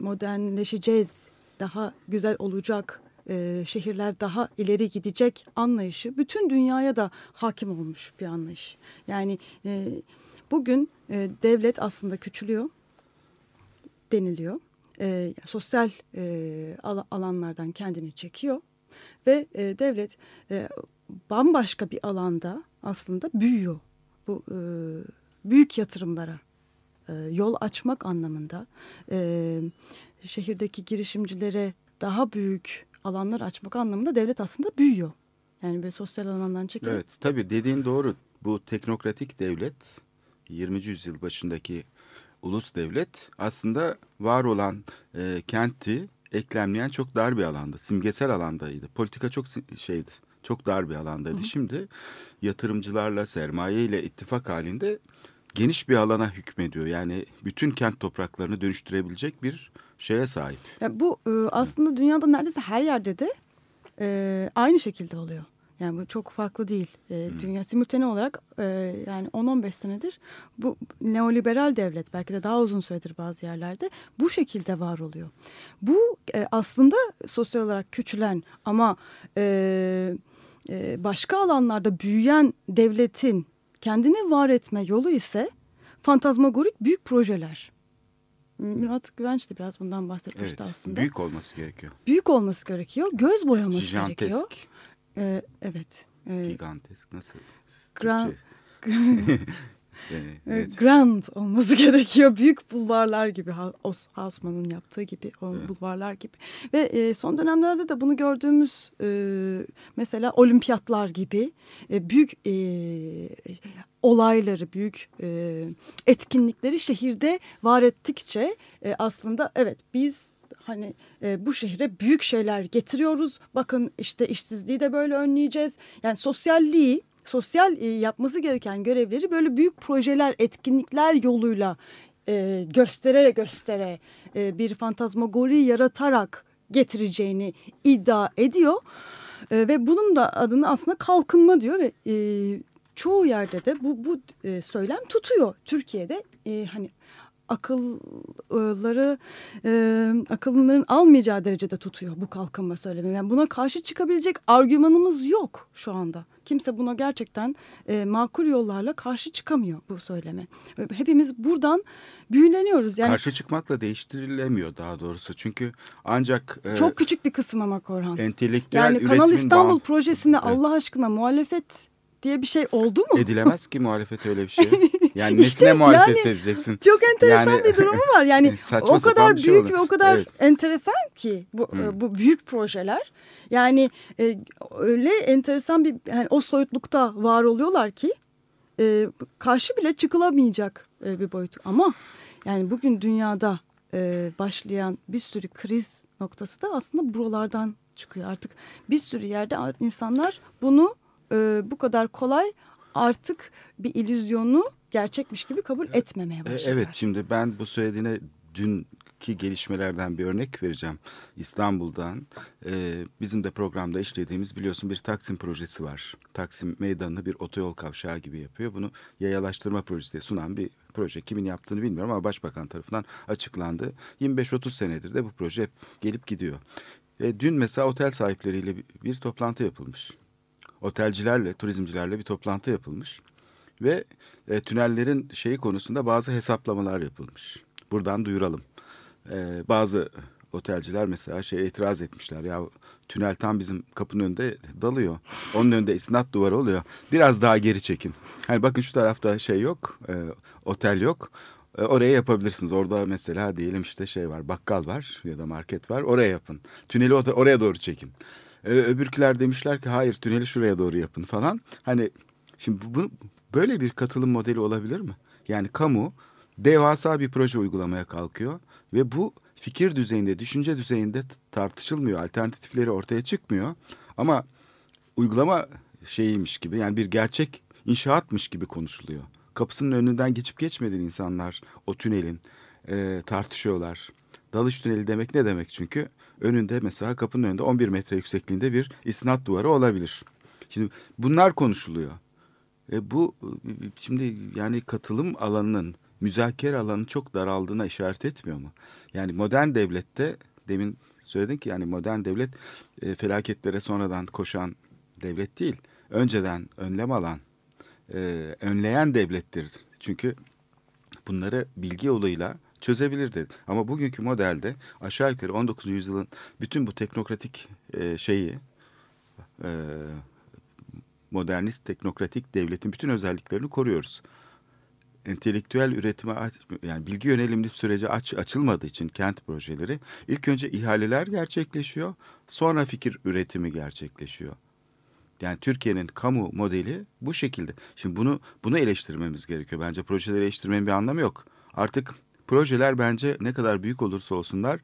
modernleşeceğiz, daha güzel olacak, e, şehirler daha ileri gidecek anlayışı bütün dünyaya da hakim olmuş bir anlayış. Yani e, bugün e, devlet aslında küçülüyor deniliyor. E, sosyal e, al- alanlardan kendini çekiyor ve e, devlet e, bambaşka bir alanda aslında büyüyor. Bu e, büyük yatırımlara e, yol açmak anlamında e, şehirdeki girişimcilere daha büyük alanlar açmak anlamında devlet aslında büyüyor. Yani böyle sosyal alandan çekilip Evet tabii dediğin doğru. Bu teknokratik devlet 20. yüzyıl başındaki ulus devlet aslında var olan e, kenti eklemleyen çok dar bir alanda, simgesel alandaydı. Politika çok şeydi, çok dar bir alandaydı. Şimdi yatırımcılarla, sermayeyle ittifak halinde geniş bir alana hükmediyor. Yani bütün kent topraklarını dönüştürebilecek bir şeye sahip. Ya bu e, aslında dünyada neredeyse her yerde de e, aynı şekilde oluyor. Yani bu çok farklı değil. E, Dünya simultane olarak e, yani 10-15 senedir bu neoliberal devlet belki de daha uzun süredir bazı yerlerde bu şekilde var oluyor. Bu e, aslında sosyal olarak küçülen ama e, e, başka alanlarda büyüyen devletin kendini var etme yolu ise fantazmagorik büyük projeler. Murat Güvenç de biraz bundan bahsetmişti Evet, aslında. büyük olması gerekiyor. Büyük olması gerekiyor. Göz boyaması gerekiyor. Ee, evet. Ee, gigantesk nasıl? Grand? Ee, e, evet. grand olması gerekiyor. Büyük bulvarlar gibi. Hausmann'ın yaptığı gibi. O bulvarlar gibi. Ve e, son dönemlerde de bunu gördüğümüz e, mesela olimpiyatlar gibi e, büyük e, olayları, büyük e, etkinlikleri şehirde var ettikçe e, aslında evet biz hani e, bu şehre büyük şeyler getiriyoruz. Bakın işte işsizliği de böyle önleyeceğiz. Yani sosyalliği, sosyal e, yapması gereken görevleri böyle büyük projeler, etkinlikler yoluyla e, göstere göstere e, bir fantazmagori yaratarak getireceğini iddia ediyor. E, ve bunun da adını aslında kalkınma diyor ve e, çoğu yerde de bu bu e, söylem tutuyor. Türkiye'de e, hani akılları e, akıllıların almayacağı derecede tutuyor bu kalkınma söylemi. Yani buna karşı çıkabilecek argümanımız yok şu anda. Kimse buna gerçekten e, makul yollarla karşı çıkamıyor bu söyleme. Hepimiz buradan büyüleniyoruz. Yani Karşı çıkmakla değiştirilemiyor daha doğrusu. Çünkü ancak e, çok küçük bir kısım ama Korhan. entelektüel Yani Kanal İstanbul projesinde Evet. Allah aşkına muhalefet diye bir şey oldu mu? edilemez ki muhalefet öyle bir şey. Yani İşte nesine muhalefet yani edeceksin? Çok enteresan Yani- bir durumu var. Yani o sapan kadar şey büyük olur. ve o kadar Evet. enteresan ki bu e, bu büyük projeler. Yani e, öyle enteresan bir yani o soyutlukta var oluyorlar ki e, karşı bile çıkılamayacak e, bir boyut. Ama yani bugün dünyada e, başlayan bir sürü kriz noktası da aslında buralardan çıkıyor. Artık bir sürü yerde insanlar bunu e, bu kadar kolay artık bir illüzyonu gerçekmiş gibi kabul etmemeye E, başladılar. Evet şimdi ben bu söylediğine dün ki gelişmelerden bir örnek vereceğim. İstanbul'dan e, bizim de programda işlediğimiz biliyorsun bir Taksim projesi var. Taksim meydanını bir otoyol kavşağı gibi yapıyor. Bunu yayalaştırma projesi diye sunan bir proje. Kimin yaptığını bilmiyorum ama başbakan tarafından açıklandı. 25-30 senedir de bu proje hep gelip gidiyor. E, dün mesela otel sahipleriyle bir, bir toplantı yapılmış. Otelcilerle, turizmcilerle bir toplantı yapılmış. Ve e, tünellerin şeyi konusunda bazı hesaplamalar yapılmış. Buradan duyuralım. E, bazı otelciler mesela şey itiraz etmişler. Ya tünel tam bizim kapının önünde dalıyor. Onun önünde isnat duvarı oluyor. Biraz daha geri çekin. Hani bakın şu tarafta şey yok, e, otel yok. E, oraya yapabilirsiniz. Orada mesela diyelim işte şey var, bakkal var ya da market var. Oraya yapın. Tüneli or- oraya doğru çekin. E, öbürküler demişler ki hayır tüneli şuraya doğru yapın falan. Hani şimdi bu böyle bir katılım modeli olabilir mi? Yani kamu devasa bir proje uygulamaya kalkıyor ve bu fikir düzeyinde, düşünce düzeyinde tartışılmıyor. Alternatifleri ortaya çıkmıyor. Ama uygulama şeyiymiş gibi yani bir gerçek inşaatmış gibi konuşuluyor. Kapısının önünden geçip geçmeden insanlar o tünelin e, tartışıyorlar. Dalış tüneli demek ne demek çünkü? Önünde mesela kapının önünde 11 metre yüksekliğinde bir isnat duvarı olabilir. Şimdi bunlar konuşuluyor. E bu şimdi yani katılım alanının müzakere alanı çok daraldığına işaret etmiyor mu? Yani modern devlette demin söyledin ki yani modern devlet e, felaketlere sonradan koşan devlet değil. Önceden önlem alan, e, önleyen devlettir. Çünkü bunları bilgi yoluyla çözebilirdi. Ama bugünkü modelde aşağı yukarı 19. yüzyılın bütün bu teknokratik e, şeyi e, modernist teknokratik devletin bütün özelliklerini koruyoruz. Entelektüel üretime yani bilgi yönelimli sürece aç, açılmadığı için kent projeleri ilk önce ihaleler gerçekleşiyor, sonra fikir üretimi gerçekleşiyor. Yani Türkiye'nin kamu modeli bu şekilde. Şimdi bunu bunu eleştirmemiz gerekiyor. Bence projeleri eleştirmenin bir anlamı yok. Artık projeler bence ne kadar büyük olursa olsunlar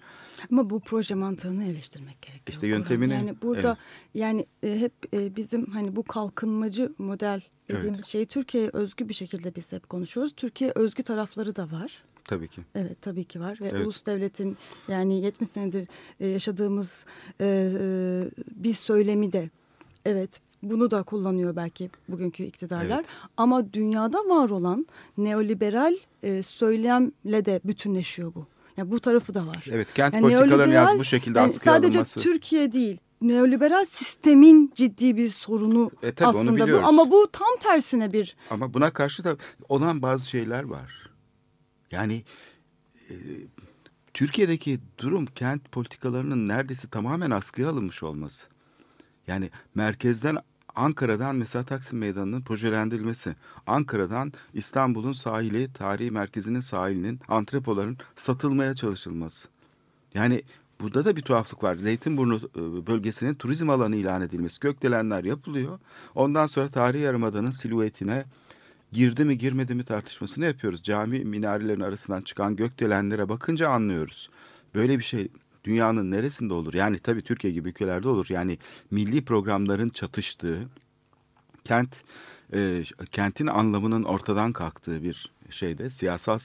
Ama bu proje mantığını eleştirmek gerekiyor. İşte yöntemini, Yani burada evet. yani e, hep e, bizim hani bu kalkınmacı model dediğimiz Evet. şeyi Türkiye'ye özgü bir şekilde biz hep konuşuyoruz. Türkiye özgü tarafları da var. tabii ki. Evet tabii ki var ve Evet. ulus devletin yani 70 senedir e, yaşadığımız bir söylemi de evet bunu da kullanıyor belki bugünkü iktidarlar Evet. ama dünyada var olan neoliberal e, söylemle de bütünleşiyor bu. Yani bu tarafı da var. Evet kent Yani politikalarının yaz bu şekilde yani askıya sadece alınması. Türkiye değil neoliberal sistemin ciddi bir sorunu E, tabii onu aslında bu ama bu tam tersine bir Ama buna karşı da olan bazı şeyler var. Yani e, Türkiye'deki durum kent politikalarının neredeyse tamamen askıya alınmış olması. Yani merkezden Ankara'dan mesela Taksim Meydanı'nın projelendirilmesi, Ankara'dan İstanbul'un sahili, tarihi merkezinin sahilinin, antrepoların satılmaya çalışılması. Yani burada da bir tuhaflık var. Zeytinburnu e, bölgesinin turizm alanı ilan edilmesi, gökdelenler yapılıyor. Ondan sonra tarihi yarımadanın silüetine girdi mi girmedi mi tartışmasını yapıyoruz. Cami minarelerinin arasından çıkan gökdelenlere bakınca anlıyoruz. Böyle bir şey dünyanın neresinde olur? Yani tabii Türkiye gibi ülkelerde olur. Yani milli programların çatıştığı, kent e, kentin anlamının ortadan kalktığı bir şeyde siyasal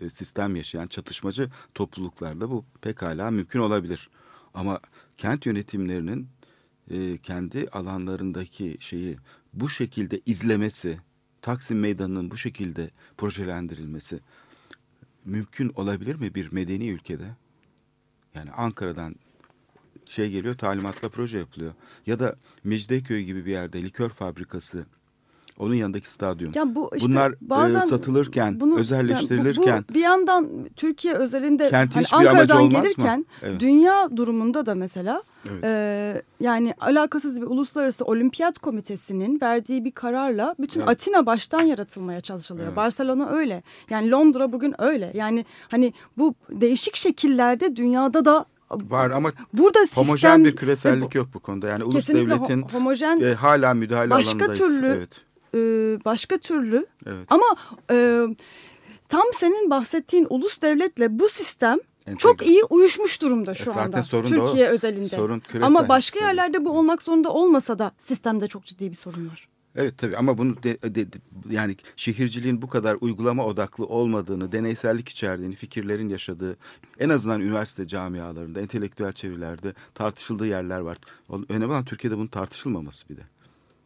e, sistem yaşayan çatışmacı topluluklarda bu pekala mümkün olabilir. Ama kent yönetimlerinin e, kendi alanlarındaki şeyi bu şekilde izlemesi, Taksim Meydanı'nın bu şekilde projelendirilmesi mümkün olabilir mi bir medeni ülkede? Yani Ankara'dan şey geliyor talimatla proje yapılıyor. Ya da Mecidiyeköy gibi bir yerde likör fabrikası onun yanındaki stadyum. Ya bu işte Bunlar e, bazen satılırken, bunu- özelleştirilirken yani bu, bu bir yandan Türkiye özelinde hani Ankara'dan mı? gelirken Evet. dünya durumunda da mesela Evet. e, yani alakasız bir uluslararası olimpiyat komitesinin verdiği bir kararla bütün Evet. Atina baştan yaratılmaya çalışılıyor. Evet. Barcelona öyle. Yani Londra bugün öyle. Yani hani bu değişik şekillerde dünyada da var ama burada sistem homojen bir küresellik e, yok bu konuda. Yani ulus devletin homojen e, hala müdahale Başka alanındayız. türlü Evet. E, başka türlü Evet. ama e, tam senin bahsettiğin ulus devletle bu sistem Entegre. çok iyi uyuşmuş durumda şu E, zaten anda sorun da o. Türkiye özelinde. Sorun küresel. Ama başka Tabii. yerlerde bu olmak zorunda olmasa da sistemde çok ciddi bir sorun var. Evet tabii ama bunu de, de- de- yani şehirciliğin bu kadar uygulama odaklı olmadığını, deneysellik içerdiğini, fikirlerin yaşadığı en azından üniversite camialarında, entelektüel çevrelerde tartışıldığı yerler var. Önemli olan Türkiye'de bunun tartışılmaması bir de.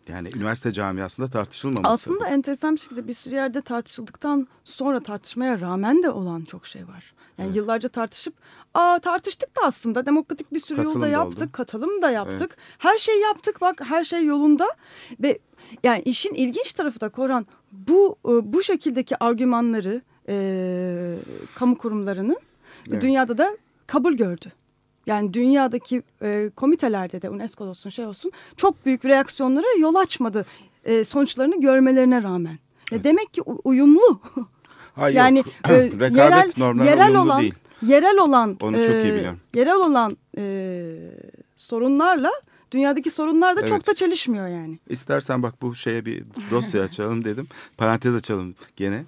Yani üniversite camiasında tartışılmaması. Aslında enteresan bir şekilde bir sürü yerde tartışıldıktan sonra tartışmaya rağmen de olan çok şey var. Yani yıllarca tartışıp aa tartıştık da aslında demokratik bir sürü Katılım yolda da yaptık, oldu. katılım da yaptık. Her şey yaptık bak her şey yolunda ve yani işin ilginç tarafı da Koran bu e, bu şekildeki argümanları e, kamu kurumlarının Evet. dünyada da kabul gördü. Yani dünyadaki e, komitelerde de UNESCO olsun şey olsun çok büyük reaksiyonlara yol açmadı e, sonuçlarını görmelerine rağmen. Ya demek ki uyumlu. Ha, yok. yani e, Rekabet yerel yerel olan değil. yerel olan Onu çok iyi e, biliyorum. yerel olan e, sorunlarla dünyadaki sorunlar da Evet. çok da çelişmiyor yani. İstersen bak bu şeye bir dosya açalım dedim. Parantez açalım gene.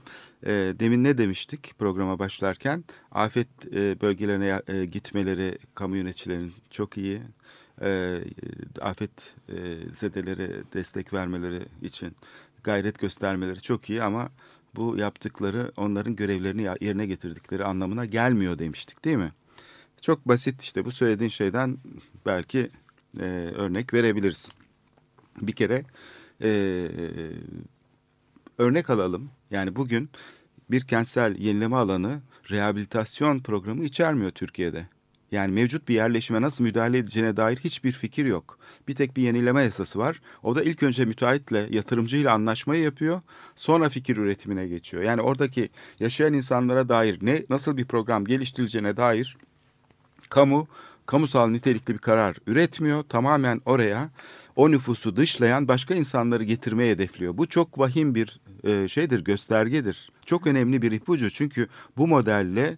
Ee, demin ne demiştik programa başlarken? Afet e, bölgelerine e, gitmeleri kamu yöneticilerinin çok iyi. Ee, afet e, zedelere destek vermeleri için gayret göstermeleri çok iyi ama bu yaptıkları onların görevlerini yerine getirdikleri anlamına gelmiyor demiştik değil mi? Çok basit işte bu söylediğin şeyden belki e, örnek verebiliriz. Bir kere e, örnek alalım. Yani bugün bir kentsel yenileme alanı rehabilitasyon programı içermiyor Türkiye'de. Yani mevcut bir yerleşime nasıl müdahale edeceğine dair hiçbir fikir yok. Bir tek bir yenileme yasası var. O da ilk önce müteahhitle, yatırımcıyla anlaşmayı yapıyor. Sonra fikir üretimine geçiyor. Yani oradaki yaşayan insanlara dair ne nasıl bir program geliştirileceğine dair kamu kamusal nitelikli bir karar üretmiyor. Tamamen oraya o nüfusu dışlayan başka insanları getirmeye hedefliyor. Bu çok vahim bir e, şeydir, göstergedir. Çok önemli bir ipucu çünkü bu modelle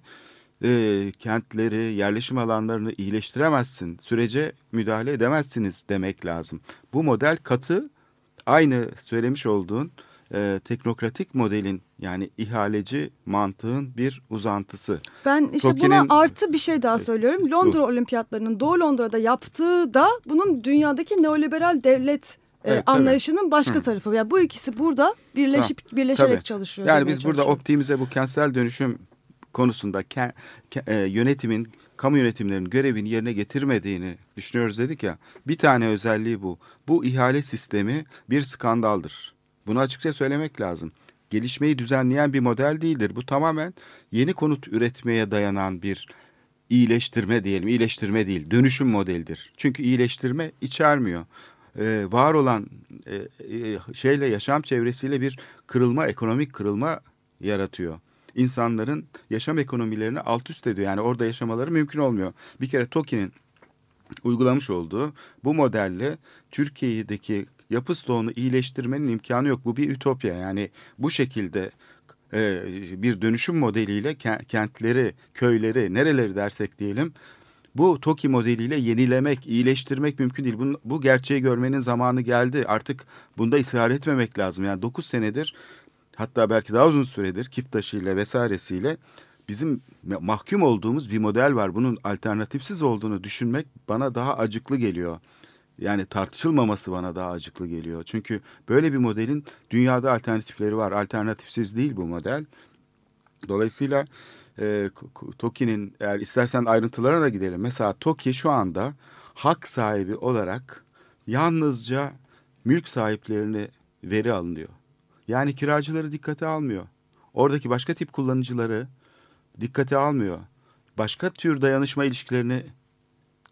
e, kentleri, yerleşim alanlarını iyileştiremezsin. Sürece müdahale edemezsiniz demek lazım. Bu model katı, aynı söylemiş olduğun e, teknokratik modelin yani ihaleci mantığın bir uzantısı. Ben işte Toki'nin- buna artı bir şey daha söylüyorum. Londra olimpiyatlarının Doğu Londra'da yaptığı da bunun dünyadaki neoliberal devlet e, Evet, tabii. anlayışının başka tarafı. Yani bu ikisi burada birleşip birleşerek Tabii. çalışıyor. Yani biz burada optimize bu kentsel dönüşüm konusunda ke- ke- e, yönetimin, kamu yönetimlerinin görevini yerine getirmediğini düşünüyoruz dedik ya. Bir tane özelliği bu. Bu ihale sistemi bir skandaldır. Bunu açıkça söylemek lazım. Gelişmeyi düzenleyen bir model değildir. Bu tamamen yeni konut üretmeye dayanan bir iyileştirme diyelim. İyileştirme değil, dönüşüm modelidir. Çünkü iyileştirme içermiyor. Ee, var olan e, e, şeyle yaşam çevresiyle bir kırılma, ekonomik kırılma yaratıyor. İnsanların yaşam ekonomilerini alt üst ediyor. Yani orada yaşamaları mümkün olmuyor. Bir kere TOKİ'nin uygulamış olduğu bu modelle Türkiye'deki yapı stoğunu iyileştirmenin imkanı yok. Bu bir ütopya. Yani bu şekilde e, bir dönüşüm modeliyle ke- kentleri, köyleri, nereleri dersek diyelim bu TOKİ modeliyle yenilemek, iyileştirmek mümkün değil. Bunun, bu gerçeği görmenin zamanı geldi. Artık bunda ısrar etmemek lazım. Yani 9 senedir hatta belki daha uzun süredir Kiptaş'ıyla vesairesiyle bizim mahkum olduğumuz bir model var. Bunun alternatifsiz olduğunu düşünmek bana daha acıklı geliyor. Yani tartışılmaması bana daha acıklı geliyor. Çünkü böyle bir modelin dünyada alternatifleri var. Alternatifsiz değil bu model. Dolayısıyla e, TOKİ'nin eğer istersen ayrıntılarına da gidelim. Mesela TOKİ şu anda hak sahibi olarak yalnızca mülk sahiplerini veri alınıyor. Yani kiracıları dikkate almıyor. Oradaki başka tip kullanıcıları dikkate almıyor. Başka tür dayanışma ilişkilerini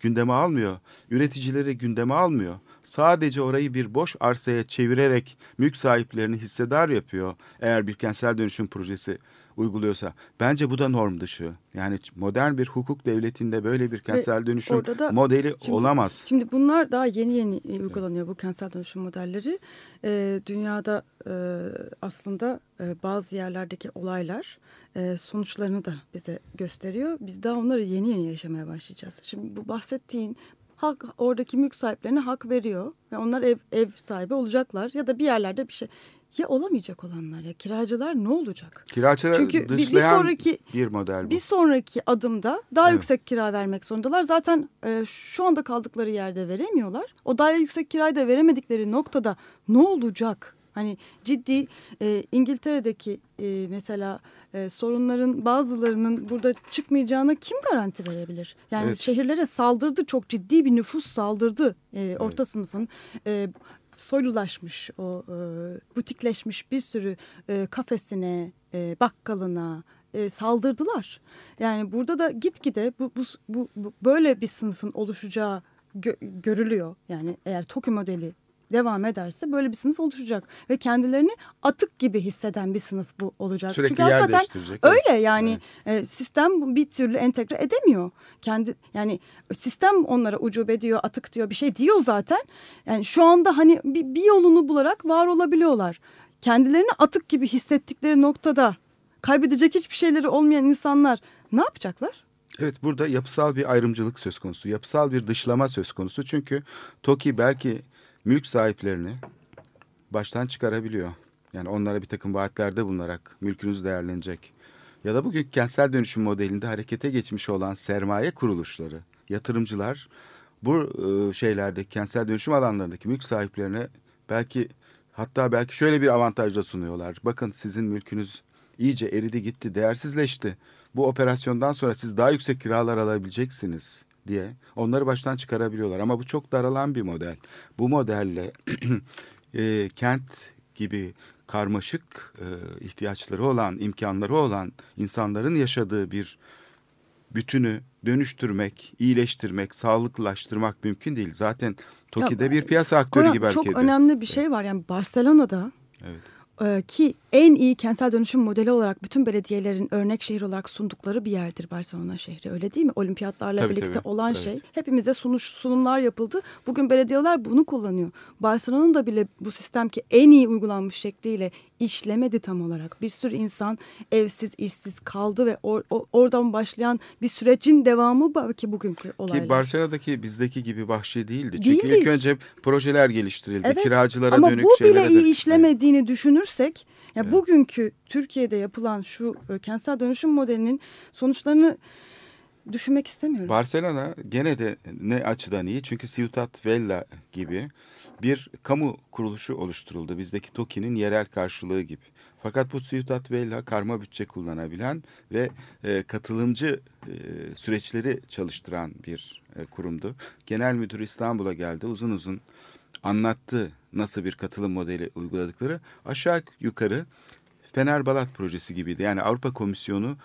gündeme almıyor. Üreticileri gündeme almıyor. Sadece orayı bir boş arsaya çevirerek mülk sahiplerini hissedar yapıyor. Eğer bir kentsel dönüşüm projesi uyguluyorsa. Bence bu da norm dışı. Yani modern bir hukuk devletinde böyle bir kentsel dönüşüm orada da modeli şimdi- olamaz. Şimdi bunlar daha yeni yeni uygulanıyor bu kentsel dönüşüm modelleri. Ee, dünyada e, aslında e, bazı yerlerdeki olaylar e, sonuçlarını da bize gösteriyor. Biz daha onları yeni yeni yaşamaya başlayacağız. Şimdi bu bahsettiğin hak oradaki mülk sahiplerine hak veriyor ve onlar ev ev sahibi olacaklar ya da bir yerlerde bir şey ya olamayacak olanlar ya kiracılar ne olacak? Kiracıları Çünkü bir- bir dışlayan bir, sonraki- model bu. Bir sonraki adımda daha Evet. yüksek kira vermek zorundalar. Zaten e, şu anda kaldıkları yerde veremiyorlar. O daha yüksek kirayı da veremedikleri noktada ne olacak? Hani ciddi e, İngiltere'deki e, mesela e, sorunların bazılarının burada çıkmayacağına kim garanti verebilir? Yani Evet. şehirlere saldırdı çok ciddi bir nüfus saldırdı e, orta sınıfın. E, soylulaşmış, o e, butikleşmiş bir sürü e, kafesine, e, bakkalına e, saldırdılar. Yani burada da gitgide bu, bu, bu, bu böyle bir sınıfın oluşacağı gö- görülüyor. Yani eğer TOKİ modeli devam ederse böyle bir sınıf oluşacak ve kendilerini atık gibi hisseden bir sınıf bu olacak. Sürekli Çünkü yer değiştirecek. öyle yani e, sistem bir türlü entegre edemiyor. Kendi yani sistem onlara ucube diyor, atık diyor, bir şey diyor zaten. Yani şu anda hani bir, bir yolunu bularak var olabiliyorlar. Kendilerini atık gibi hissettikleri noktada kaybedecek hiçbir şeyleri olmayan insanlar ne yapacaklar? Evet burada yapısal bir ayrımcılık söz konusu. Yapısal bir dışlama söz konusu. Çünkü TOKİ belki mülk sahiplerini baştan çıkarabiliyor. Yani onlara bir takım vaatlerde bulunarak mülkünüz değerlenecek. Ya da bugün kentsel dönüşüm modelinde harekete geçmiş olan sermaye kuruluşları, yatırımcılar bu e, şeylerde kentsel dönüşüm alanlarındaki mülk sahiplerine belki hatta belki şöyle bir avantaj da sunuyorlar. Bakın sizin mülkünüz iyice eridi gitti, değersizleşti. Bu operasyondan sonra siz daha yüksek kiralar alabileceksiniz diye onları baştan çıkarabiliyorlar. Ama bu çok daralan bir model. Bu modelle e, kent gibi karmaşık e, ihtiyaçları olan, imkanları olan insanların yaşadığı bir bütünü dönüştürmek, iyileştirmek, sağlıklılaştırmak mümkün değil. Zaten TOKİ'de Ya, bir piyasa aktörü Koran, gibi hareket çok ediyor. önemli bir şey var. Yani Barcelona'da Evet. E, ki en iyi kentsel dönüşüm modeli olarak bütün belediyelerin örnek şehir olarak sundukları bir yerdir Barcelona şehri. Öyle değil mi? Olimpiyatlarla Tabii, birlikte tabii. olan Evet. şey. Hepimize sunuş, sunumlar yapıldı. Bugün belediyeler bunu kullanıyor. Barcelona'nın da bile bu sistem ki en iyi uygulanmış şekliyle işlemedi tam olarak. Bir sürü insan evsiz, işsiz kaldı ve or- o- oradan başlayan bir sürecin devamı belki bugünkü olaylar. Ki Barcelona'daki bizdeki gibi vahşi değildi. Değil, Çünkü ilk değil. önce projeler geliştirildi. Evet, Kiracılara Ama dönük bu şeylere bile de- iyi Evet. işlemediğini düşünürsek ya Evet. bugünkü Türkiye'de yapılan şu e, kentsel dönüşüm modelinin sonuçlarını düşünmek istemiyorum. Barcelona gene de ne açıdan iyi? Çünkü Ciutat Vella gibi bir kamu kuruluşu oluşturuldu. Bizdeki TOKİ'nin yerel karşılığı gibi. Fakat bu Ciutat Vella karma bütçe kullanabilen ve e, katılımcı e, süreçleri çalıştıran bir e, kurumdu. Genel müdür İstanbul'a geldi. Uzun uzun anlattı nasıl bir katılım modeli uyguladıkları. Aşağı yukarı Fener Balat projesi gibiydi. Yani Avrupa Komisyonu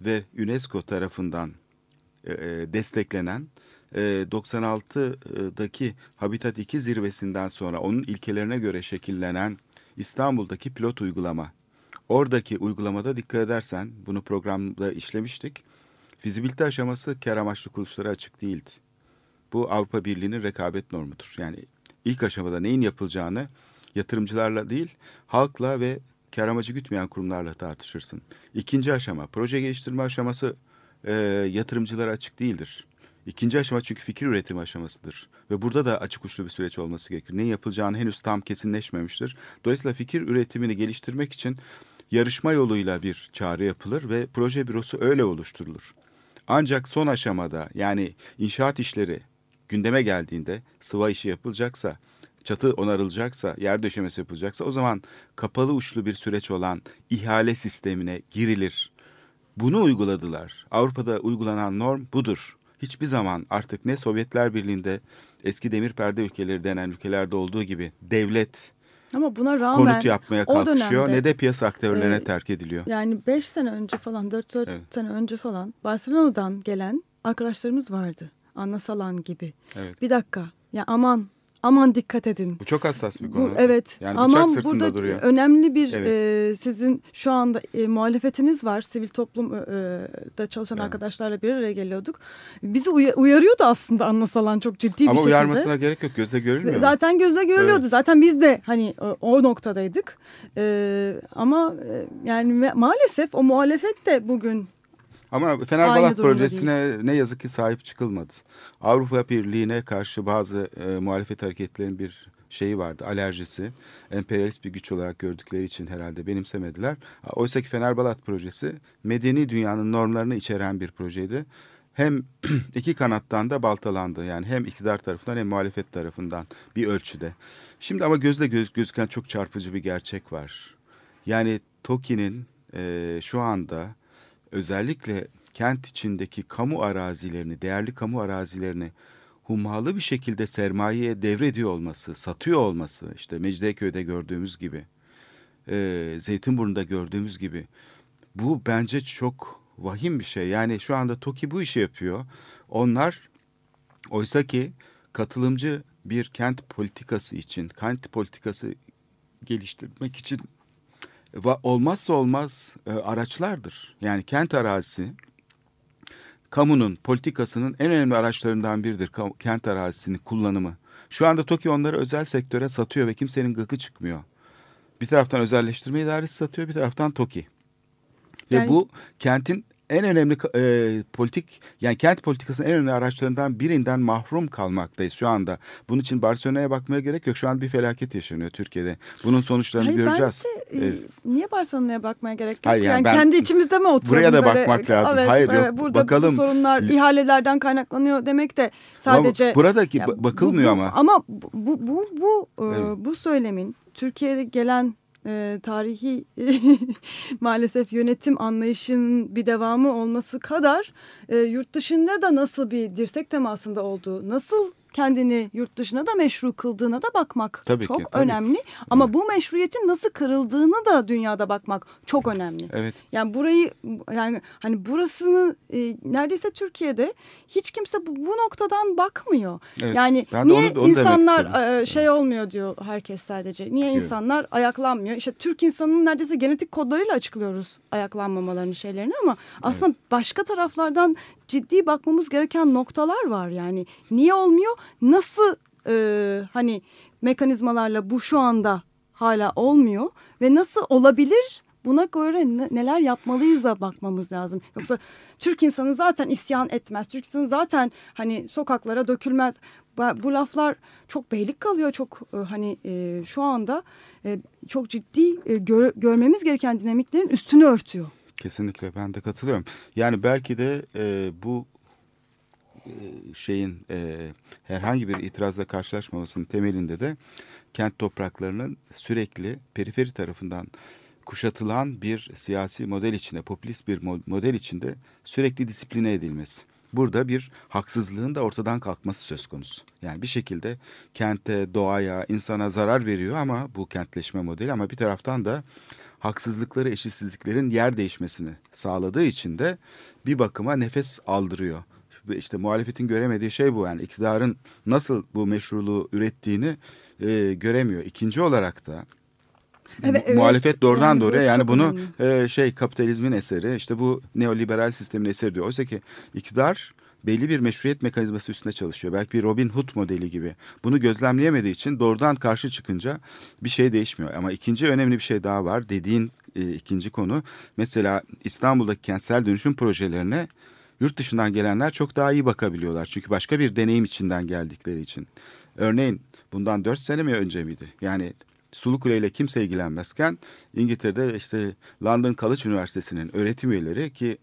ve UNESCO tarafından e, e, desteklenen e, 96'daki Habitat 2 zirvesinden sonra onun ilkelerine göre şekillenen İstanbul'daki pilot uygulama. Oradaki uygulamada dikkat edersen bunu programda işlemiştik. Fizibilite aşaması kar amaçlı kuruluşlara açık değildi. Bu Avrupa Birliği'nin rekabet normudur. Yani ilk aşamada neyin yapılacağını yatırımcılarla değil, halkla ve kar amacı gütmeyen kurumlarla tartışırsın. İkinci aşama, proje geliştirme aşaması e, yatırımcılara açık değildir. İkinci aşama çünkü fikir üretimi aşamasıdır. Ve burada da açık uçlu bir süreç olması gerekir. Ne yapılacağını henüz tam kesinleşmemiştir. Dolayısıyla fikir üretimini geliştirmek için yarışma yoluyla bir çağrı yapılır ve proje bürosu öyle oluşturulur. Ancak son aşamada yani inşaat işleri gündeme geldiğinde sıva işi yapılacaksa, çatı onarılacaksa, yer döşemesi yapılacaksa o zaman kapalı uçlu bir süreç olan ihale sistemine girilir. Bunu uyguladılar. Avrupa'da uygulanan norm budur. Hiçbir zaman artık ne Sovyetler Birliği'nde eski demir perde ülkeleri denen ülkelerde olduğu gibi devlet Ama buna rağmen konut yapmaya kalkışıyor dönemde, ne de piyasa aktörlerine e, terk ediliyor. Yani 5 sene önce falan 4-4 Evet. sene önce falan Barcelona'dan gelen arkadaşlarımız vardı. Anna Salan gibi. Evet. Bir dakika ya aman aman dikkat edin. Bu çok hassas bir Bu, konu. evet Yani bıçak ama sırtında burada duruyor. önemli bir Evet. e, sizin şu anda e, muhalefetiniz var. Sivil toplum e, e, çalışan Evet. arkadaşlarla bir araya geliyorduk. Bizi uya- uyarıyordu aslında Anna Salan çok ciddi bir Ama şekilde. uyarmasına gerek yok. Gözle görülmüyor. Zaten gözle görülüyordu. Evet. Zaten biz de hani o, noktadaydık. Ee, ama e, yani maalesef o muhalefet de bugün Ama Fener Aynı Balat durumda projesine ne yazık ki sahip çıkılmadı. Avrupa Birliği'ne karşı bazı e, muhalefet hareketlerin bir şeyi vardı, alerjisi. Emperyalist bir güç olarak gördükleri için herhalde benimsemediler. Oysa ki Fenerbalat projesi medeni dünyanın normlarını içeren bir projeydi. Hem iki kanattan da baltalandı. Yani hem iktidar tarafından hem muhalefet tarafından bir ölçüde. Şimdi ama gözle göz, gözüken çok çarpıcı bir gerçek var. Yani TOKİ'nin e, şu anda özellikle kent içindeki kamu arazilerini, değerli kamu arazilerini hummalı bir şekilde sermayeye devrediyor olması, satıyor olması, işte Mecidiyeköy'de gördüğümüz gibi, e, Zeytinburnu'nda gördüğümüz gibi bu bence çok vahim bir şey. Yani şu anda TOKİ bu işi yapıyor. Onlar oysa ki katılımcı bir kent politikası için, kent politikası geliştirmek için olmazsa olmaz e, araçlardır. Yani kent arazisi kamunun politikasının en önemli araçlarından biridir. Kent arazisinin kullanımı. Şu anda TOKİ onları özel sektöre satıyor ve kimsenin gıkı çıkmıyor. Bir taraftan özelleştirme idaresi satıyor, bir taraftan TOKİ. Ve yani, bu kentin en önemli e, politik yani kent politikasının en önemli araçlarından birinden mahrum kalmaktayız şu anda. Bunun için Barcelona'ya bakmaya gerek yok. Şu an bir felaket yaşanıyor Türkiye'de. Bunun sonuçlarını Hayır, göreceğiz. Bence, evet. Niye Barcelona'ya bakmaya gerek yok? Hayır, yani, yani kendi içimizde mi oturalım? Buraya da böyle? bakmak lazım. Evet, Hayır yok. Burada bakalım. bu sorunlar ihalelerden kaynaklanıyor demek de sadece. Ama buradaki ya, bakılmıyor bu, bu, ama. Ama bu bu bu bu, evet. e, bu söylemin Türkiye'de gelen e, tarihi maalesef yönetim anlayışının bir devamı olması kadar e, yurt dışında da nasıl bir dirsek temasında olduğu, nasıl kendini yurt dışına da meşru kıldığına da bakmak tabii çok ki, tabii. önemli. Ama bu meşruiyetin nasıl kırıldığını da dünyada bakmak çok önemli. Evet. Yani burayı yani hani burasını e, neredeyse Türkiye'de hiç kimse bu, bu noktadan bakmıyor. Evet. Yani Ben niye onu- onu insanlar e, şey olmuyor diyor herkes sadece. Niye Diyor. insanlar ayaklanmıyor? İşte Türk insanının neredeyse genetik kodlarıyla açıklıyoruz ayaklanmamalarını şeylerini ama aslında başka taraflardan ciddi bakmamız gereken noktalar var yani. Niye olmuyor? Nasıl e, hani mekanizmalarla bu şu anda hala olmuyor ve nasıl olabilir? Buna göre ne- neler yapmalıyız'a bakmamız lazım. Yoksa Türk insanı zaten isyan etmez. Türk insanı zaten hani sokaklara dökülmez. Bu- laflar çok beylik kalıyor. Çok e, hani e, şu anda e, çok ciddi gör- görmemiz gereken dinamiklerin üstünü örtüyor. Kesinlikle ben de katılıyorum. Yani belki de e, bu e, şeyin e, herhangi bir itirazla karşılaşmamasının temelinde de kent topraklarının sürekli periferi tarafından kuşatılan bir siyasi model içinde, popülist bir mo- model içinde sürekli disipline edilmesi. Burada bir haksızlığın da ortadan kalkması söz konusu. Yani bir şekilde kente, doğaya, insana zarar veriyor ama bu kentleşme modeli ama bir taraftan da haksızlıkları, eşitsizliklerin yer değişmesini sağladığı için de bir bakıma nefes aldırıyor. Ve işte muhalefetin göremediği şey bu yani iktidarın nasıl bu meşruluğu ürettiğini e, göremiyor. İkinci olarak da Evet, evet. muhalefet doğrudan Yani doğruya yani bunu e, şey kapitalizmin eseri işte bu neoliberal sistemin eseri diyor. Oysa ki iktidar belli bir meşruiyet mekanizması üstünde çalışıyor. Belki bir Robin Hood modeli gibi. Bunu gözlemleyemediği için doğrudan karşı çıkınca bir şey değişmiyor. Ama ikinci önemli bir şey daha var. Dediğin e, ikinci konu mesela İstanbul'daki kentsel dönüşüm projelerine yurt dışından gelenler çok daha iyi bakabiliyorlar. Çünkü başka bir deneyim içinden geldikleri için. Örneğin bundan dört sene mi önce miydi? Yani Sulukule ile kimse ilgilenmezken İngiltere'de işte London College Üniversitesi'nin öğretim üyeleri ki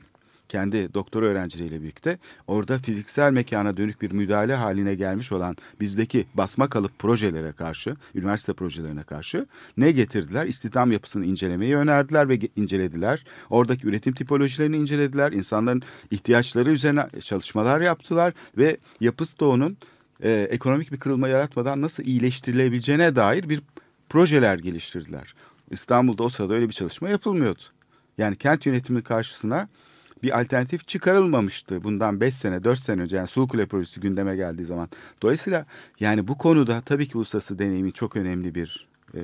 kendi doktora öğrencileriyle birlikte orada fiziksel mekana dönük bir müdahale haline gelmiş olan bizdeki basma kalıp projelere karşı, üniversite projelerine karşı ne getirdiler? İstihdam yapısını incelemeyi önerdiler ve incelediler. Oradaki üretim tipolojilerini incelediler. İnsanların ihtiyaçları üzerine çalışmalar yaptılar ve yapı stoğunun e, ekonomik bir kırılma yaratmadan nasıl iyileştirilebileceğine dair bir projeler geliştirdiler. İstanbul'da o sırada öyle bir çalışma yapılmıyordu. Yani kent yönetimi karşısına bir alternatif çıkarılmamıştı bundan 5 sene 4 sene önce yani Sulukule projesi gündeme geldiği zaman. Dolayısıyla yani bu konuda tabii ki uluslararası deneyimin çok önemli bir e,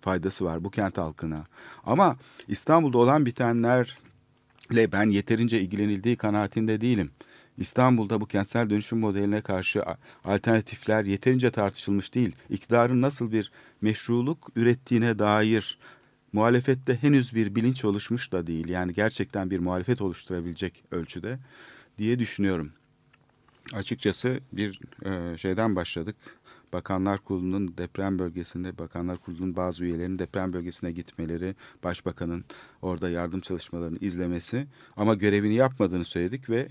faydası var bu kent halkına. Ama İstanbul'da olan bitenlerle ben yeterince ilgilenildiği kanaatinde değilim. İstanbul'da bu kentsel dönüşüm modeline karşı alternatifler yeterince tartışılmış değil. İktidarın nasıl bir meşruluk ürettiğine dair muhalefette henüz bir bilinç oluşmuş da değil. Yani gerçekten bir muhalefet oluşturabilecek ölçüde diye düşünüyorum. Açıkçası bir e, şeyden başladık. Bakanlar Kurulu'nun deprem bölgesinde, Bakanlar Kurulu'nun bazı üyelerinin deprem bölgesine gitmeleri, Başbakanın orada yardım çalışmalarını izlemesi ama görevini yapmadığını söyledik ve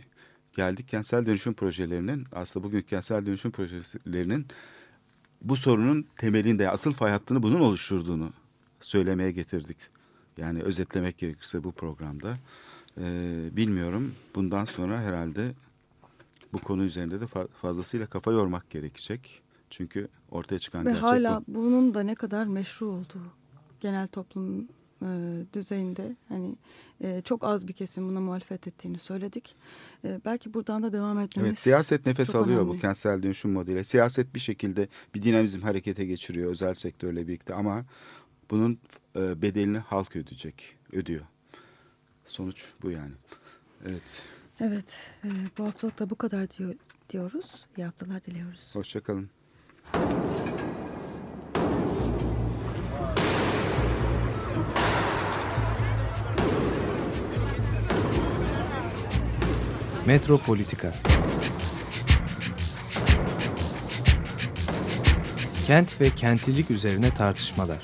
geldik kentsel dönüşüm projelerinin, aslında bugün kentsel dönüşüm projelerinin bu sorunun temelinde, asıl fay hattını bunun oluşturduğunu söylemeye getirdik. Yani özetlemek gerekirse bu programda. Ee, bilmiyorum bundan sonra herhalde bu konu üzerinde de fa- fazlasıyla kafa yormak gerekecek. Çünkü ortaya çıkan Ve gerçek hala bu. bunun da ne kadar meşru olduğu genel toplum e, düzeyinde hani e, çok az bir kesim buna muhalefet ettiğini söyledik. E, belki buradan da devam etmemiz Evet, siyaset nefes alıyor bu önemli. kentsel dönüşüm modeli. Siyaset bir şekilde bir dinamizm harekete geçiriyor özel sektörle birlikte ama bunun e, bedelini halk ödeyecek, ödüyor. Sonuç bu yani. Evet, Evet, e, bu haftalık da bu kadar diyor, diyoruz. İyi haftalar diliyoruz. hoşçakalın. Metropolitika Kent ve kentlilik üzerine tartışmalar.